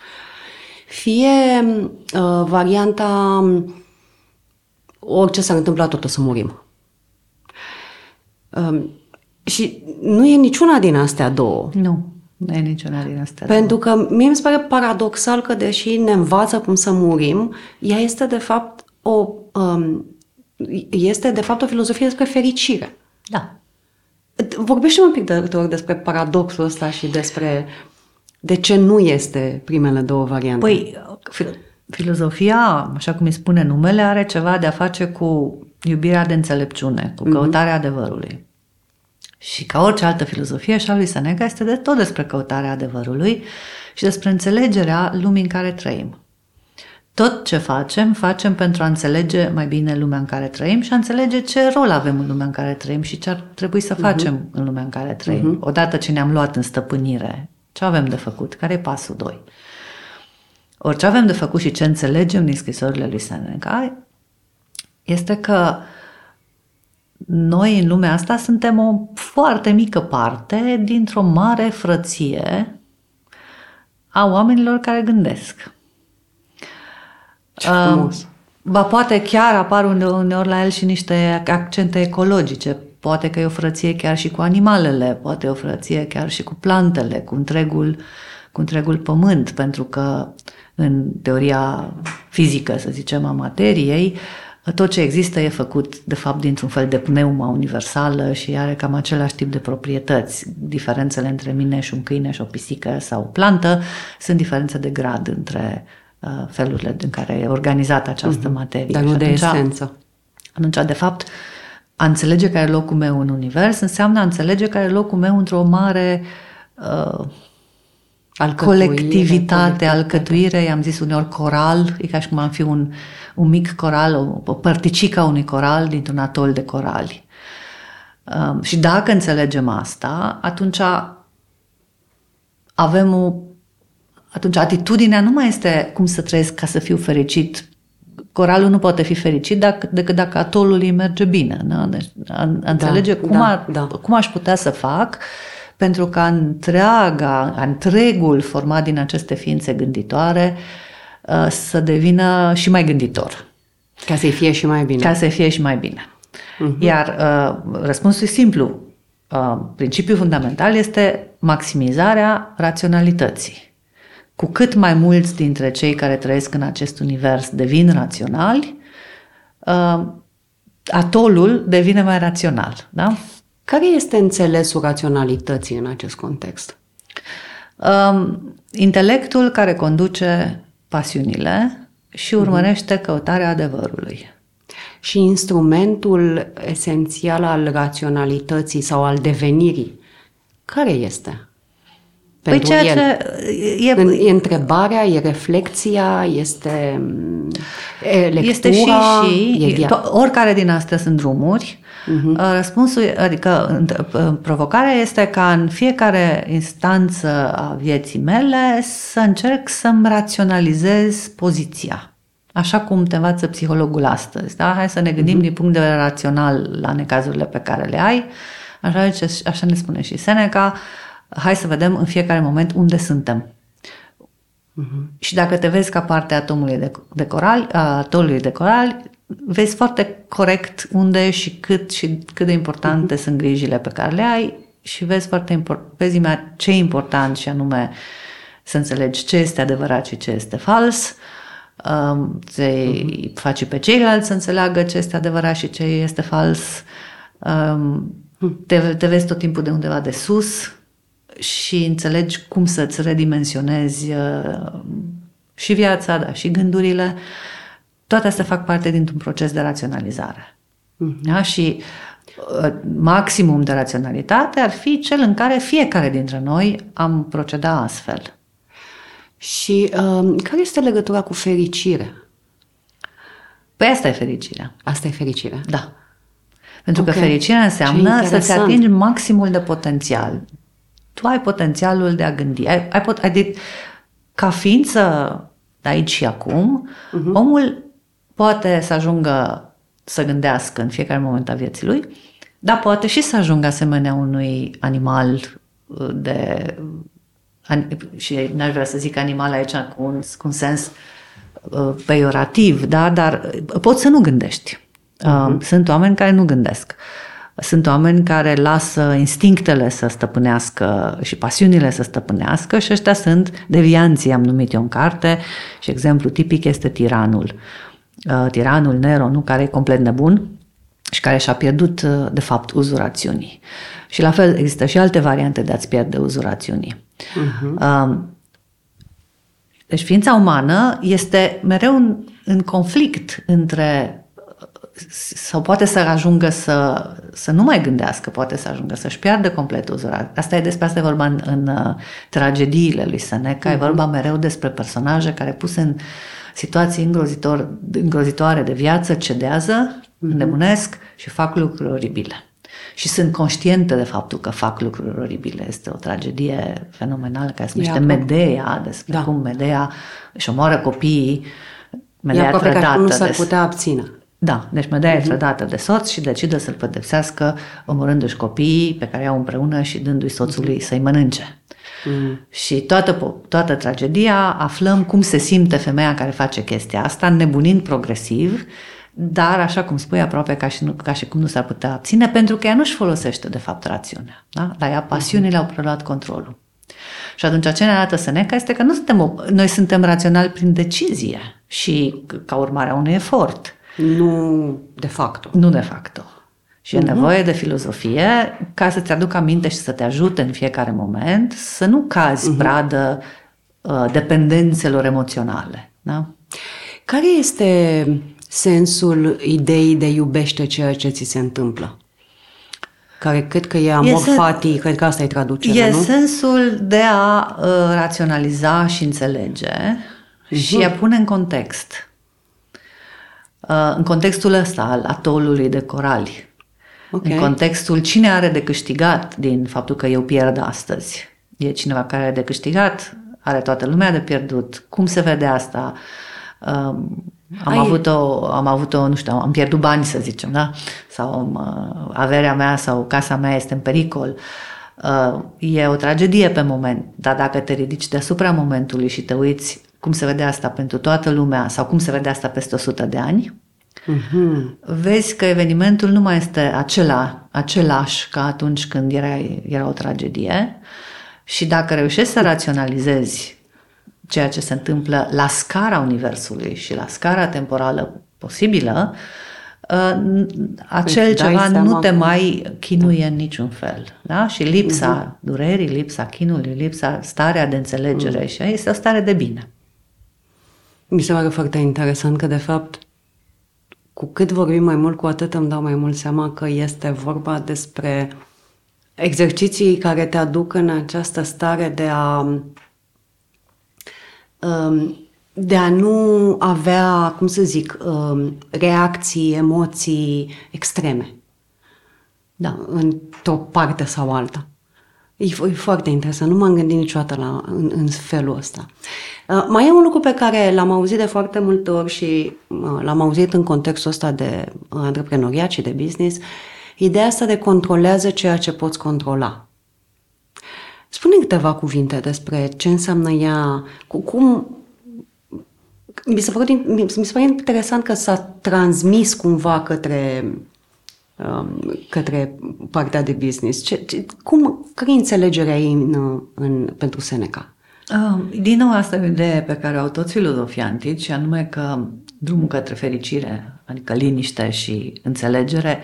Speaker 2: Fie uh, varianta orice s-ar întâmpla tot o să murim. Um, și nu e niciuna din astea două.
Speaker 1: Nu, nu e niciuna din astea.
Speaker 2: Pentru că mie mi se pare paradoxal că deși ne învață cum să murim, ea este de fapt o um, este de fapt o filozofie despre fericire.
Speaker 1: Da.
Speaker 2: Vorbește un pic de, de ori despre paradoxul ăsta și despre de ce nu este primele două variante.
Speaker 1: Păi, fi- filozofia, așa cum îi spune numele, are ceva de a face cu iubirea de înțelepciune, cu căutarea adevărului. Și ca orice altă filozofie, și a lui Seneca este de tot despre căutarea adevărului și despre înțelegerea lumii în care trăim. Tot ce facem, facem pentru a înțelege mai bine lumea în care trăim și a înțelege ce rol avem în lumea în care trăim și ce ar trebui să facem în lumea în care trăim. Odată ce ne-am luat în stăpânire, ce avem de făcut? Care e pasul 2? Orice avem de făcut și ce înțelegem din scrisorile lui Seneca este că noi în lumea asta suntem o foarte mică parte dintr-o mare frăție a oamenilor care gândesc.
Speaker 2: Ce
Speaker 1: Um,
Speaker 2: frumos.
Speaker 1: Ba poate chiar apar uneori la el și niște accente ecologice. Poate că e o frăție chiar și cu animalele, poate e o frăție chiar și cu plantele, cu întregul, cu întregul pământ, pentru că în teoria fizică, să zicem, a materiei, tot ce există e făcut, de fapt, dintr-un fel de pneuma universală și are cam același tip de proprietăți. Diferențele între mine și un câine și o pisică sau o plantă sunt diferențe de grad între uh, felurile în care e organizată această mm-hmm. materie.
Speaker 2: Dar nu de atunci, esență.
Speaker 1: Atunci, de fapt, a înțelege care e locul meu în univers înseamnă a înțelege care e locul meu într-o mare uh, Alcătuire, colectivitate, alcătuire, i-am zis uneori coral, e ca și cum am fi un, un mic coral, o, o părticică a unui coral dintr-un atol de corali. Um, și dacă înțelegem asta, atunci avem o atunci atitudinea nu mai este cum să trăiesc ca să fiu fericit. Coralul nu poate fi fericit dacă, decât dacă atolul îi merge bine. Da? Deci, a, a înțelege da, cum, da, a, da. cum aș putea să fac pentru ca întreaga, întregul format din aceste ființe gânditoare uh, să devină și mai gânditor.
Speaker 2: Ca să-i fie și mai bine.
Speaker 1: Ca să-i fie și mai bine. Uh-huh. Iar uh, răspunsul e simplu. Uh, principiul fundamental este maximizarea raționalității. Cu cât mai mulți dintre cei care trăiesc în acest univers devin raționali, uh, atolul devine mai rațional. Da?
Speaker 2: Care este înțelesul raționalității în acest context?
Speaker 1: Um, intelectul care conduce pasiunile și mhm. urmărește uh-huh. căutarea adevărului.
Speaker 2: Și instrumentul esențial al raționalității sau al devenirii, care este?
Speaker 1: Păi pentru păi ceea el.
Speaker 2: ce e, e întrebarea, e reflexia, este e lectura,
Speaker 1: este și și, e oricare din astea sunt drumuri. Uh-huh. Răspunsul, adică provocarea este ca în fiecare instanță a vieții mele să încerc să-mi raționalizez poziția. Așa cum te învață psihologul astăzi. Da? Hai să ne gândim uh-huh. din punct de vedere rațional la necazurile pe care le ai. Așa, așa ne spune și Seneca. Hai să vedem în fiecare moment unde suntem. Uh-huh. Și dacă te vezi ca parte a atomului de, de coral, a atolului de coral, vezi foarte corect unde și cât și cât de importante uh-huh. sunt grijile pe care le ai și vezi foarte important, vezi ce e important și anume să înțelegi ce este adevărat și ce este fals, um, te uh-huh. faci pe ceilalți să înțeleagă ce este adevărat și ce este fals, um, te, te vezi tot timpul de undeva de sus și înțelegi cum să-ți redimensionezi uh, și viața, da, și gândurile. Uh, toate astea fac parte dintr-un proces de raționalizare. Mm-hmm. Da? Și uh, maximum de raționalitate ar fi cel în care fiecare dintre noi am proceda astfel.
Speaker 2: Și um, care este legătura cu fericirea?
Speaker 1: Păi asta e fericirea.
Speaker 2: Asta e fericirea.
Speaker 1: Da. Pentru okay. că fericirea înseamnă să-ți atingi maximul de potențial. Tu ai potențialul de a gândi. Ai, ai, pot, ai de, ca ființă aici și acum, uh-huh. omul poate să ajungă să gândească în fiecare moment a vieții lui, dar poate și să ajungă asemenea unui animal uh, de și n-aș vrea să zic animal aici cu un, cu un sens uh, peiorativ, da? dar poți să nu gândești. Uh-huh. Sunt oameni care nu gândesc. Sunt oameni care lasă instinctele să stăpânească și pasiunile să stăpânească și ăștia sunt devianții, am numit eu în carte și exemplu tipic este tiranul. Uh, tiranul Nero, nu, care e complet nebun și care și-a pierdut, uh, de fapt, uzul rațiunii. Și la fel există și alte variante de a-ți pierde uzul rațiunii. Uh-huh. Deci ființa umană este mereu în, în conflict între sau poate să ajungă să, să nu mai gândească, poate să ajungă să-și piardă complet uzul. Asta e despre asta e vorba în, în uh, tragediile lui Seneca, uh-huh. e mhm. vorba mereu despre personaje care puse în situații îngrozitor, îngrozitoare de viață, cedează, mm-hmm. înnebunesc și fac lucruri oribile. Și sunt conștientă de faptul că fac lucruri oribile. Este o tragedie fenomenală care se numește Medea, despre da. cum Medea își omoară copiii.
Speaker 2: Medea e trădată. nu s-ar putea abține.
Speaker 1: Da, deci Medea uh-huh. e mhm. trădată de soț și decide să-l pedepsească omorându-și copiii pe care au împreună și dându-i soțului uh-huh. să-i mănânce. Mm. Și toată, toată tragedia aflăm cum se simte femeia care face chestia asta, nebunind progresiv, dar, așa cum spui, aproape ca și, nu, ca și cum nu s-ar putea abține, pentru că ea nu-și folosește, de fapt, rațiunea. Da? Dar ea, pasiunile au preluat controlul. Și atunci ce ne arată Seneca este că nu suntem, noi suntem raționali prin decizie și ca urmare a unui efort.
Speaker 2: Nu de facto.
Speaker 1: Nu de facto. Și e uh-huh. nevoie de filozofie ca să-ți aducă aminte și să te ajute în fiecare moment să nu cazi uh-huh. pradă uh, dependențelor emoționale. Da?
Speaker 2: Care este sensul ideii de iubește ceea ce ți se întâmplă? Care cred că e amor e sen... fati, cred că asta e traducerea,
Speaker 1: E
Speaker 2: nu?
Speaker 1: sensul de a uh, raționaliza și înțelege uh-huh. și a pune în context. Uh, în contextul ăsta al atolului de corali. Okay. În contextul cine are de câștigat din faptul că eu pierd astăzi. E cineva care are de câștigat, are toată lumea de pierdut. Cum se vede asta? Um, am Ai... avut o, am avut o, nu știu, am pierdut bani să zicem, da? Sau um, averea mea sau casa mea este în pericol. Uh, e o tragedie pe moment, dar dacă te ridici deasupra momentului și te uiți cum se vede asta pentru toată lumea sau cum se vede asta peste 100 de ani, uh-huh. vezi că evenimentul nu mai este acela, același ca atunci când era, era o tragedie și dacă reușești să raționalizezi ceea ce se întâmplă la scara Universului și la scara temporală posibilă, uh, acel Îți ceva nu te mai chinuie în niciun fel. Da? Și lipsa uh-huh. durerii, lipsa chinului, lipsa starea de înțelegere uh-huh. și este o stare de bine.
Speaker 2: Mi se pare foarte interesant că, de fapt, cu cât vorbim mai mult, cu atât îmi dau mai mult seama că este vorba despre exerciții care te aduc în această stare de a um, de a nu avea, cum să zic, um, reacții, emoții extreme. Da, într-o parte sau alta. E, e foarte interesant. Nu m-am gândit niciodată la, în, în felul ăsta. Uh, mai e un lucru pe care l-am auzit de foarte multe ori și uh, l-am auzit în contextul ăsta de antreprenoriat și de business. Ideea asta de controlează ceea ce poți controla. Spune câteva cuvinte despre ce înseamnă ea, cu cum... Mi se, pare, mi se pare interesant că s-a transmis cumva către Um, către partea de business. Ce, ce, cum, care e înțelegerea ei în, în, pentru Seneca?
Speaker 1: Um, din nou, asta e o idee pe care o au toți filozofii antici, anume că drumul către fericire, adică liniște și înțelegere,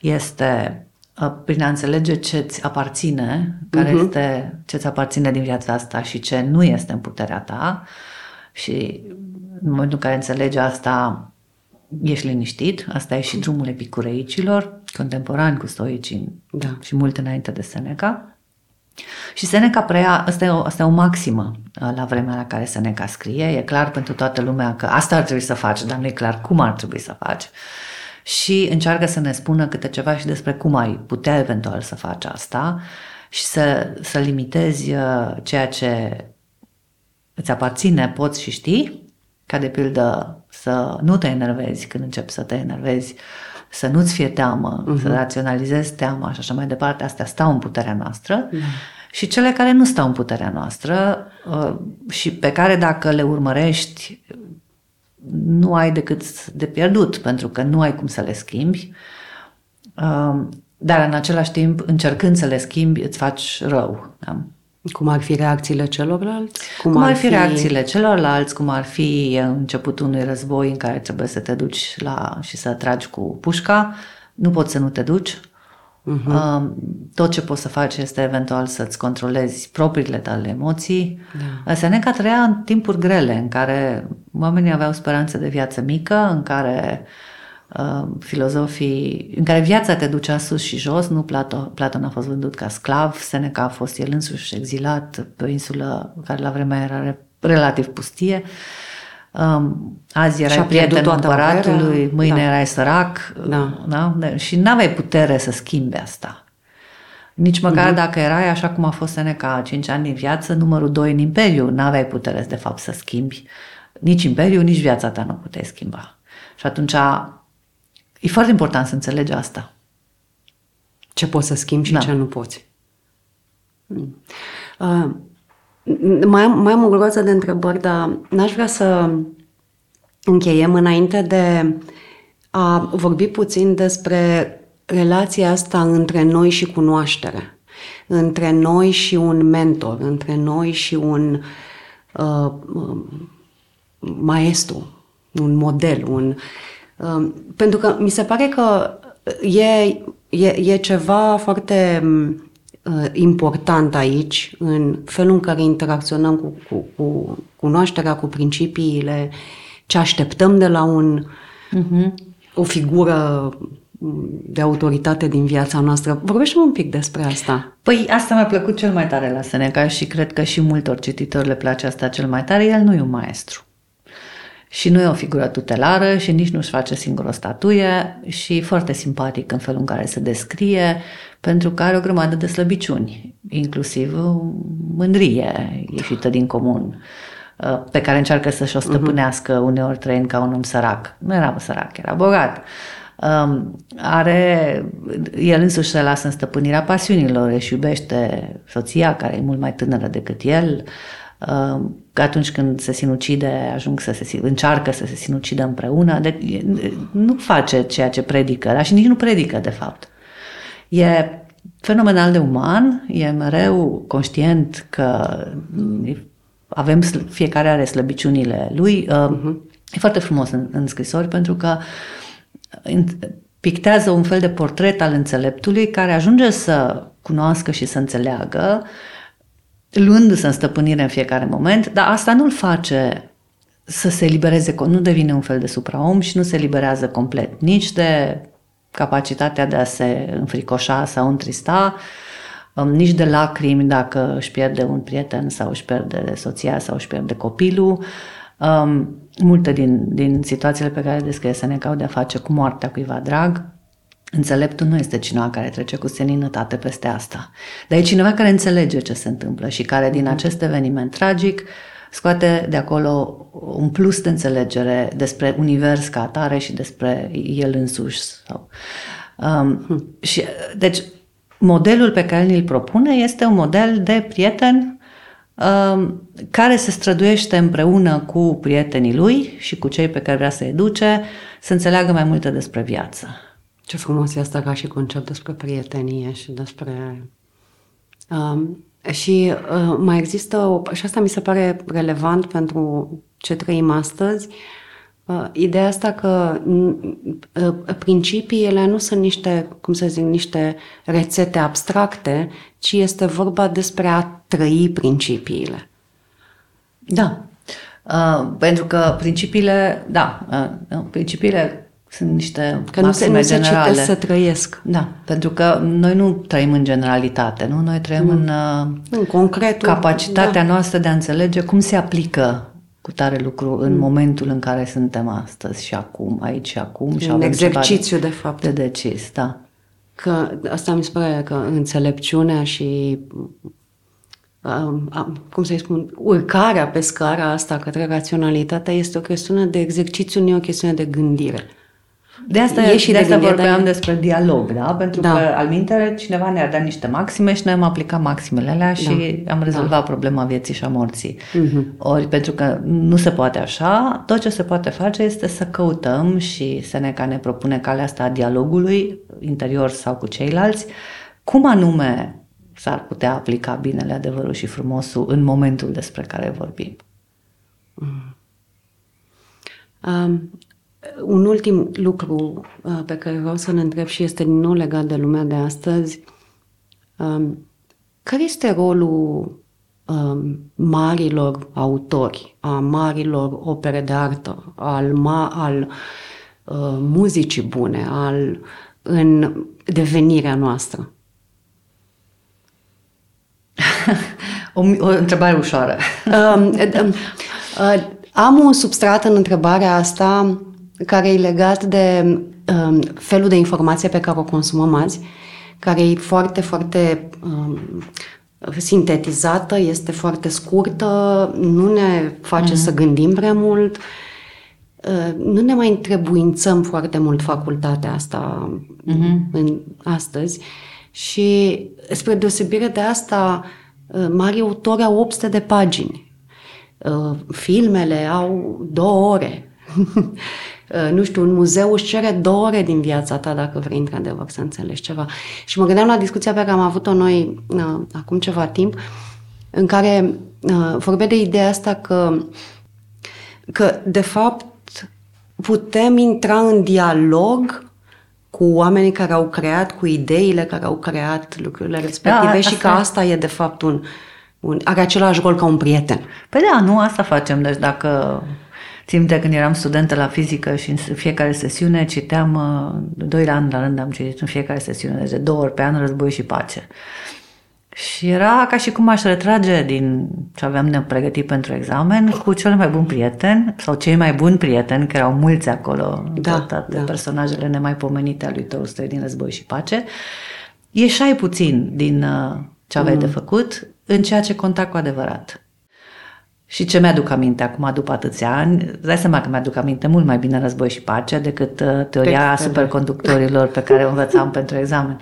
Speaker 1: este uh, prin a înțelege ce ți aparține, care uh-huh. este ce ți aparține din viața asta și ce nu este în puterea ta. Și în momentul în care înțelegi asta, ești liniștit, asta e și drumul epicureicilor, contemporani cu stoicii da. și mult înainte de Seneca. Și Seneca preia, asta e, o, asta e o maximă uh, la vremea la care Seneca scrie, e clar pentru toată lumea că asta ar trebui să faci, dar nu e clar cum ar trebui să faci. Și încearcă să ne spună câte ceva și despre cum ai putea eventual să faci asta și să, să limitezi uh, ceea ce îți aparține, poți și știi, ca de pildă să nu te enervezi când începi să te enervezi, să nu-ți fie teamă, uh-huh. să raționalizezi teama și așa mai departe, astea stau în puterea noastră. Uh-huh. Și cele care nu stau în puterea noastră uh, și pe care dacă le urmărești, nu ai decât de pierdut, pentru că nu ai cum să le schimbi. Uh, dar în același timp, încercând să le schimbi, îți faci rău. Da?
Speaker 2: Cum ar fi reacțiile celorlalți?
Speaker 1: Cum, cum ar, ar fi reacțiile celorlalți, cum ar fi începutul unui război în care trebuie să te duci la și să tragi cu pușca, nu poți să nu te duci. Uh-huh. Tot ce poți să faci este eventual să-ți controlezi propriile tale emoții. Da. Seneca trăia în timpuri grele în care oamenii aveau speranță de viață mică, în care uh, Uh, filozofii în care viața te ducea sus și jos, nu Platon, Platon a fost vândut ca sclav, Seneca a fost el însuși exilat pe o insulă care la vremea era relativ pustie. Um, azi erai prieten împăratului, mâine da. erai sărac da. Da? și nu aveai putere să schimbi asta. Nici măcar uh-huh. dacă erai așa cum a fost Seneca 5 ani în viață, numărul 2 în imperiu, nu aveai putere de fapt să schimbi nici imperiul, nici viața ta nu puteai schimba. Și atunci E foarte important să înțelegi asta.
Speaker 2: Ce poți să schimbi și da. ce nu poți. Hmm. Uh, Mai am, mai am o groază de întrebări, dar n-aș vrea să încheiem înainte de a vorbi puțin despre relația asta între noi și cunoaștere, între noi și un mentor, între noi și un uh, maestru, un model, un... Uh, pentru că mi se pare că e, e, e ceva foarte uh, important aici, în felul în care interacționăm cu, cu, cu cunoașterea, cu principiile, ce așteptăm de la un, uh-huh. o figură de autoritate din viața noastră. vorbește un pic despre asta.
Speaker 1: Păi asta mi-a plăcut cel mai tare la Seneca și cred că și multor cititori le place asta cel mai tare. El nu e un maestru. Și nu e o figură tutelară și nici nu-și face singur o statuie și foarte simpatic în felul în care se descrie, pentru că are o grămadă de slăbiciuni, inclusiv mândrie ieșită din comun, uh, pe care încearcă să-și o mhm. stăpânească uneori trăind ca un om sărac. Nu era sărac, era bogat. Um, are, el însuși se lasă în stăpânirea pasiunilor, își iubește soția care e mult mai tânără decât el, um, că atunci când se sinucide, ajung să se, încearcă să se sinucidă împreună, deci nu face ceea ce predică, dar și nici nu predică, de fapt. E fenomenal de uman, e mereu conștient că avem, fiecare are slăbiciunile lui. Uh-huh. E foarte frumos în, în scrisori pentru că pictează un fel de portret al înțeleptului care ajunge să cunoască și să înțeleagă luându-se în stăpânire în fiecare moment, dar asta nu-l face să se libereze, nu devine un fel de supraom și nu se liberează complet nici de capacitatea de a se înfricoșa sau întrista, um, nici de lacrimi dacă își pierde un prieten sau își pierde soția sau își pierde copilul. Um, multe din, din situațiile pe care le descrie Seneca au de a face cu moartea cuiva drag, Înțeleptul nu este cineva care trece cu seninătate peste asta, dar e cineva care înțelege ce se întâmplă și care din mhm. acest eveniment tragic scoate de acolo un plus de înțelegere despre univers ca atare și despre el însuși. Sau, um, hmm. și, deci, modelul pe care îl propune este un model de prieten um, care se străduiește împreună cu prietenii lui și cu cei pe care vrea să educe să înțeleagă mai multe despre viață.
Speaker 2: Ce frumos e asta ca și concept despre prietenie și despre... Um, și uh, mai există, o, și asta mi se pare relevant pentru ce trăim astăzi, uh, ideea asta că uh, principiile nu sunt niște, cum să zic, niște rețete abstracte, ci este vorba despre a trăi principiile.
Speaker 1: Da. Uh, pentru că principiile, da, uh, principiile sunt niște
Speaker 2: că nu se, nu se generale. să trăiesc.
Speaker 1: Da, pentru că noi nu trăim în generalitate, nu? Noi trăim mm. în, uh,
Speaker 2: în concret,
Speaker 1: capacitatea da. noastră de a înțelege cum se aplică cu tare lucru în mm. momentul în care suntem astăzi și acum, aici și acum. Și
Speaker 2: un exercițiu, de, de fapt.
Speaker 1: De decis, da.
Speaker 2: Că asta mi se pare că înțelepciunea și um, cum să-i spun, urcarea pe scara asta către raționalitatea este o chestiune de exercițiu, nu e o chestiune de gândire.
Speaker 1: De asta, e și de, asta vorbeam dar... despre dialog, da? Pentru da. că al mintele cineva ne-a dat niște maxime și noi am aplicat maximele alea și da. am rezolvat da. problema vieții și a morții. Uh-huh. Ori pentru că nu se poate așa, tot ce se poate face este să căutăm și să ne ca ne propune calea asta a dialogului interior sau cu ceilalți, cum anume s-ar putea aplica binele, adevărul și frumosul în momentul despre care vorbim. Mm.
Speaker 2: Um, un ultim lucru uh, pe care vreau să ne întreb și este din nou legat de lumea de astăzi. Um, care este rolul um, marilor autori, a marilor opere de artă, al, ma, al uh, muzicii bune, al în devenirea noastră?
Speaker 1: o, o întrebare ușoară.
Speaker 2: um, um, uh, am un substrat în întrebarea asta care e legat de um, felul de informație pe care o consumăm azi, care e foarte, foarte um, sintetizată, este foarte scurtă, nu ne face mm. să gândim prea mult, uh, nu ne mai întrebuințăm foarte mult facultatea asta mm-hmm. în astăzi și spre deosebire de asta Uh, mari autori au 800 de pagini. Uh, filmele au două ore. Uh, nu știu, un muzeu își cere două ore din viața ta dacă vrei într-adevăr să înțelegi ceva. Și mă gândeam la discuția pe care am avut-o noi uh, acum ceva timp, în care uh, vorbea de ideea asta că, că de fapt putem intra în dialog cu oamenii care au creat, cu ideile care au creat lucrurile respective da, și că asta e de fapt un, un... are același rol ca un prieten.
Speaker 1: Păi da, nu asta facem. Deci dacă Țin de când eram studentă la fizică și în fiecare sesiune citeam, uh, doi ani la rând am citit în fiecare sesiune, deci de două ori pe an, Război și Pace. Și era ca și cum aș retrage din ce aveam de pregătit pentru examen cu cel mai bun prieten sau cei mai buni prieteni, că erau mulți acolo, da, toate da. personajele nemaipomenite ale lui Tolstoi din Război și Pace. Ieșai puțin din uh, ce aveai mm. de făcut în ceea ce conta cu adevărat. Și ce mi-aduc aminte acum, după atâția ani, dai seama că mi-aduc aminte mult mai bine Război și Pace decât uh, teoria Textele. superconductorilor pe care o învățam pentru examen.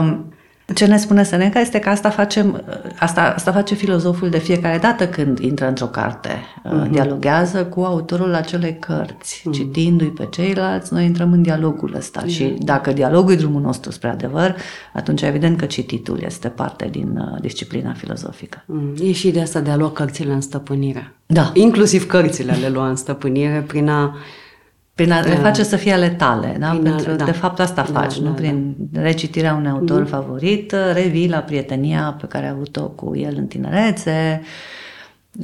Speaker 1: Um, ce ne spune Seneca este că asta, facem, asta, asta face filozoful de fiecare dată când intră într-o carte. Uh-huh. Dialoghează cu autorul acelei cărți. Uh-huh. Citindu-i pe ceilalți, noi intrăm în dialogul ăsta. Uh-huh. Și dacă dialogul e drumul nostru spre adevăr, atunci evident că cititul este parte din uh, disciplina filozofică.
Speaker 2: Uh-huh. E și de asta de a lua cărțile în stăpânire.
Speaker 1: Da.
Speaker 2: Inclusiv cărțile le lua în stăpânire prin a
Speaker 1: prin a le da. face să fie ale tale, da? Pentru, da. de fapt asta da, faci, da, nu? Da, Prin da. recitirea unui autor mm-hmm. favorit, revii la prietenia pe care ai avut-o cu el în tinerețe,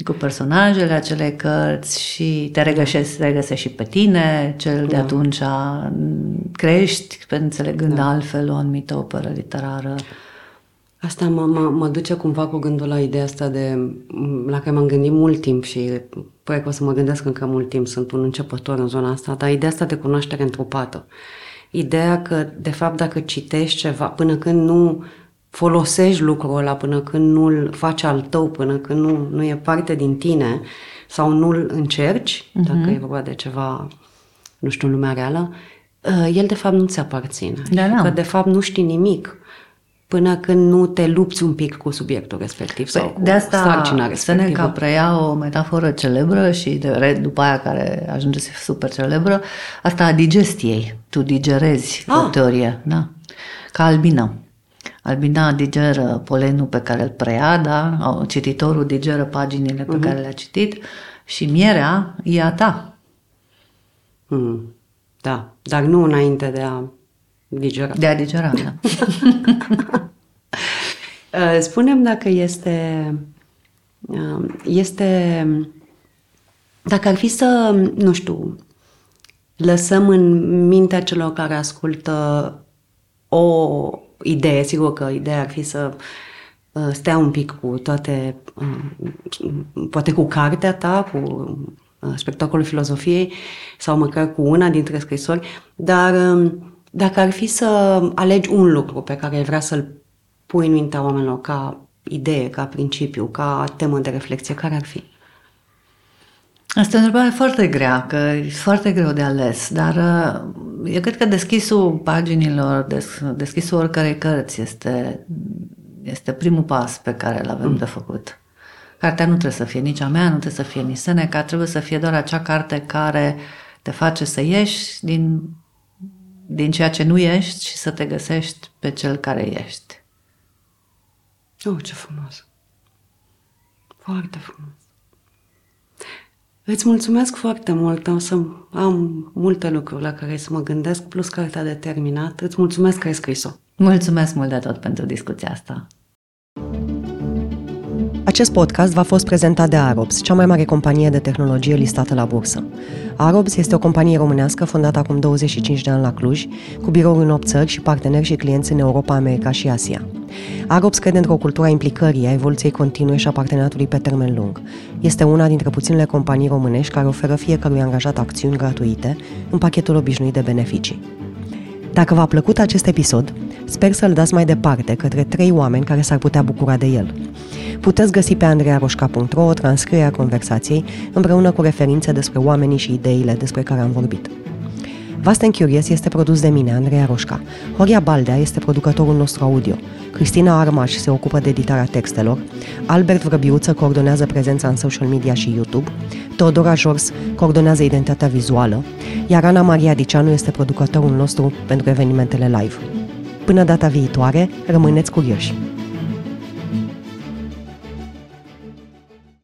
Speaker 1: cu personajele acelei cărți și te regăsești, regăsești și pe tine, cel da. de atunci crești înțelegând da. altfel o anumită operă literară.
Speaker 2: Asta mă, mă, mă duce cumva cu gândul la ideea asta de, la care m-am gândit mult timp și păi că o să mă gândesc încă mult timp, sunt un începător în zona asta, dar ideea asta de cunoaștere întrupată. Ideea că, de fapt, dacă citești ceva, până când nu folosești lucrul ăla, până când nu-l faci al tău, până când nu, nu e parte din tine sau nu-l încerci, uh-huh. dacă e vorba de ceva, nu știu, în lumea reală, ă, el de fapt nu ți aparține.
Speaker 1: Da, da.
Speaker 2: Că de fapt nu știi nimic până când nu te lupți un pic cu subiectul respectiv sau păi, cu
Speaker 1: de asta
Speaker 2: sarcina respectivă.
Speaker 1: Seneca preia o metaforă celebră și de, după aia care ajunge să fie super celebră, asta a digestiei. Tu digerezi ah. o teorie, da? Ca albina. Albina digeră polenul pe care îl preia, da? Cititorul digeră paginile pe uh-huh. care le-a citit și mierea e a ta.
Speaker 2: Mm. Da, dar nu înainte de a digera.
Speaker 1: De a digera, da.
Speaker 2: Uh, spunem dacă este, um, este, dacă ar fi să, nu știu, lăsăm în mintea celor care ascultă o idee, sigur că ideea ar fi să uh, stea un pic cu toate, um, poate cu cartea ta, cu uh, spectacolul filozofiei sau măcar cu una dintre scrisori, dar um, dacă ar fi să alegi un lucru pe care vrea să-l pui în mintea oamenilor ca idee, ca principiu, ca temă de reflexie, care ar fi?
Speaker 1: Asta e o întrebare foarte grea, că e foarte greu de ales, dar uh, eu cred că deschisul paginilor, deschisul oricărei cărți este, este primul pas pe care îl avem mm. de făcut. Cartea nu trebuie să fie nici a mea, nu trebuie să fie nici Seneca, trebuie să fie doar acea carte care te face să ieși din din ceea ce nu ești și să te găsești pe cel care ești.
Speaker 2: Oh, ce frumos! Foarte frumos! Îți mulțumesc foarte mult, o să am multe lucruri la care să mă gândesc, plus cartea de terminat. Îți mulțumesc că ai scris-o.
Speaker 1: Mulțumesc mult de tot pentru discuția asta.
Speaker 2: Acest podcast v-a fost prezentat de Arobs, cea mai mare companie de tehnologie listată la bursă. Arobs este o companie românească fondată acum 25 de ani la Cluj, cu birouri în 8 țări și parteneri și clienți în Europa, America și Asia. Arobs crede într-o cultură a implicării, a evoluției continue și a parteneriatului pe termen lung. Este una dintre puținele companii românești care oferă fiecărui angajat acțiuni gratuite în pachetul obișnuit de beneficii. Dacă v-a plăcut acest episod, sper să-l dați mai departe către trei oameni care s-ar putea bucura de el. Puteți găsi pe andrearoșca.ro o transcriere a conversației împreună cu referințe despre oamenii și ideile despre care am vorbit.
Speaker 3: Vast and Curious este produs de mine, Andreea Roșca. Horia Baldea este producătorul nostru audio. Cristina Armaș se ocupă de editarea textelor. Albert Vrăbiuță coordonează prezența în social media și YouTube. Teodora Jors coordonează identitatea vizuală. Iar Ana Maria Dicianu este producătorul nostru pentru evenimentele live. Până data viitoare, rămâneți curioși!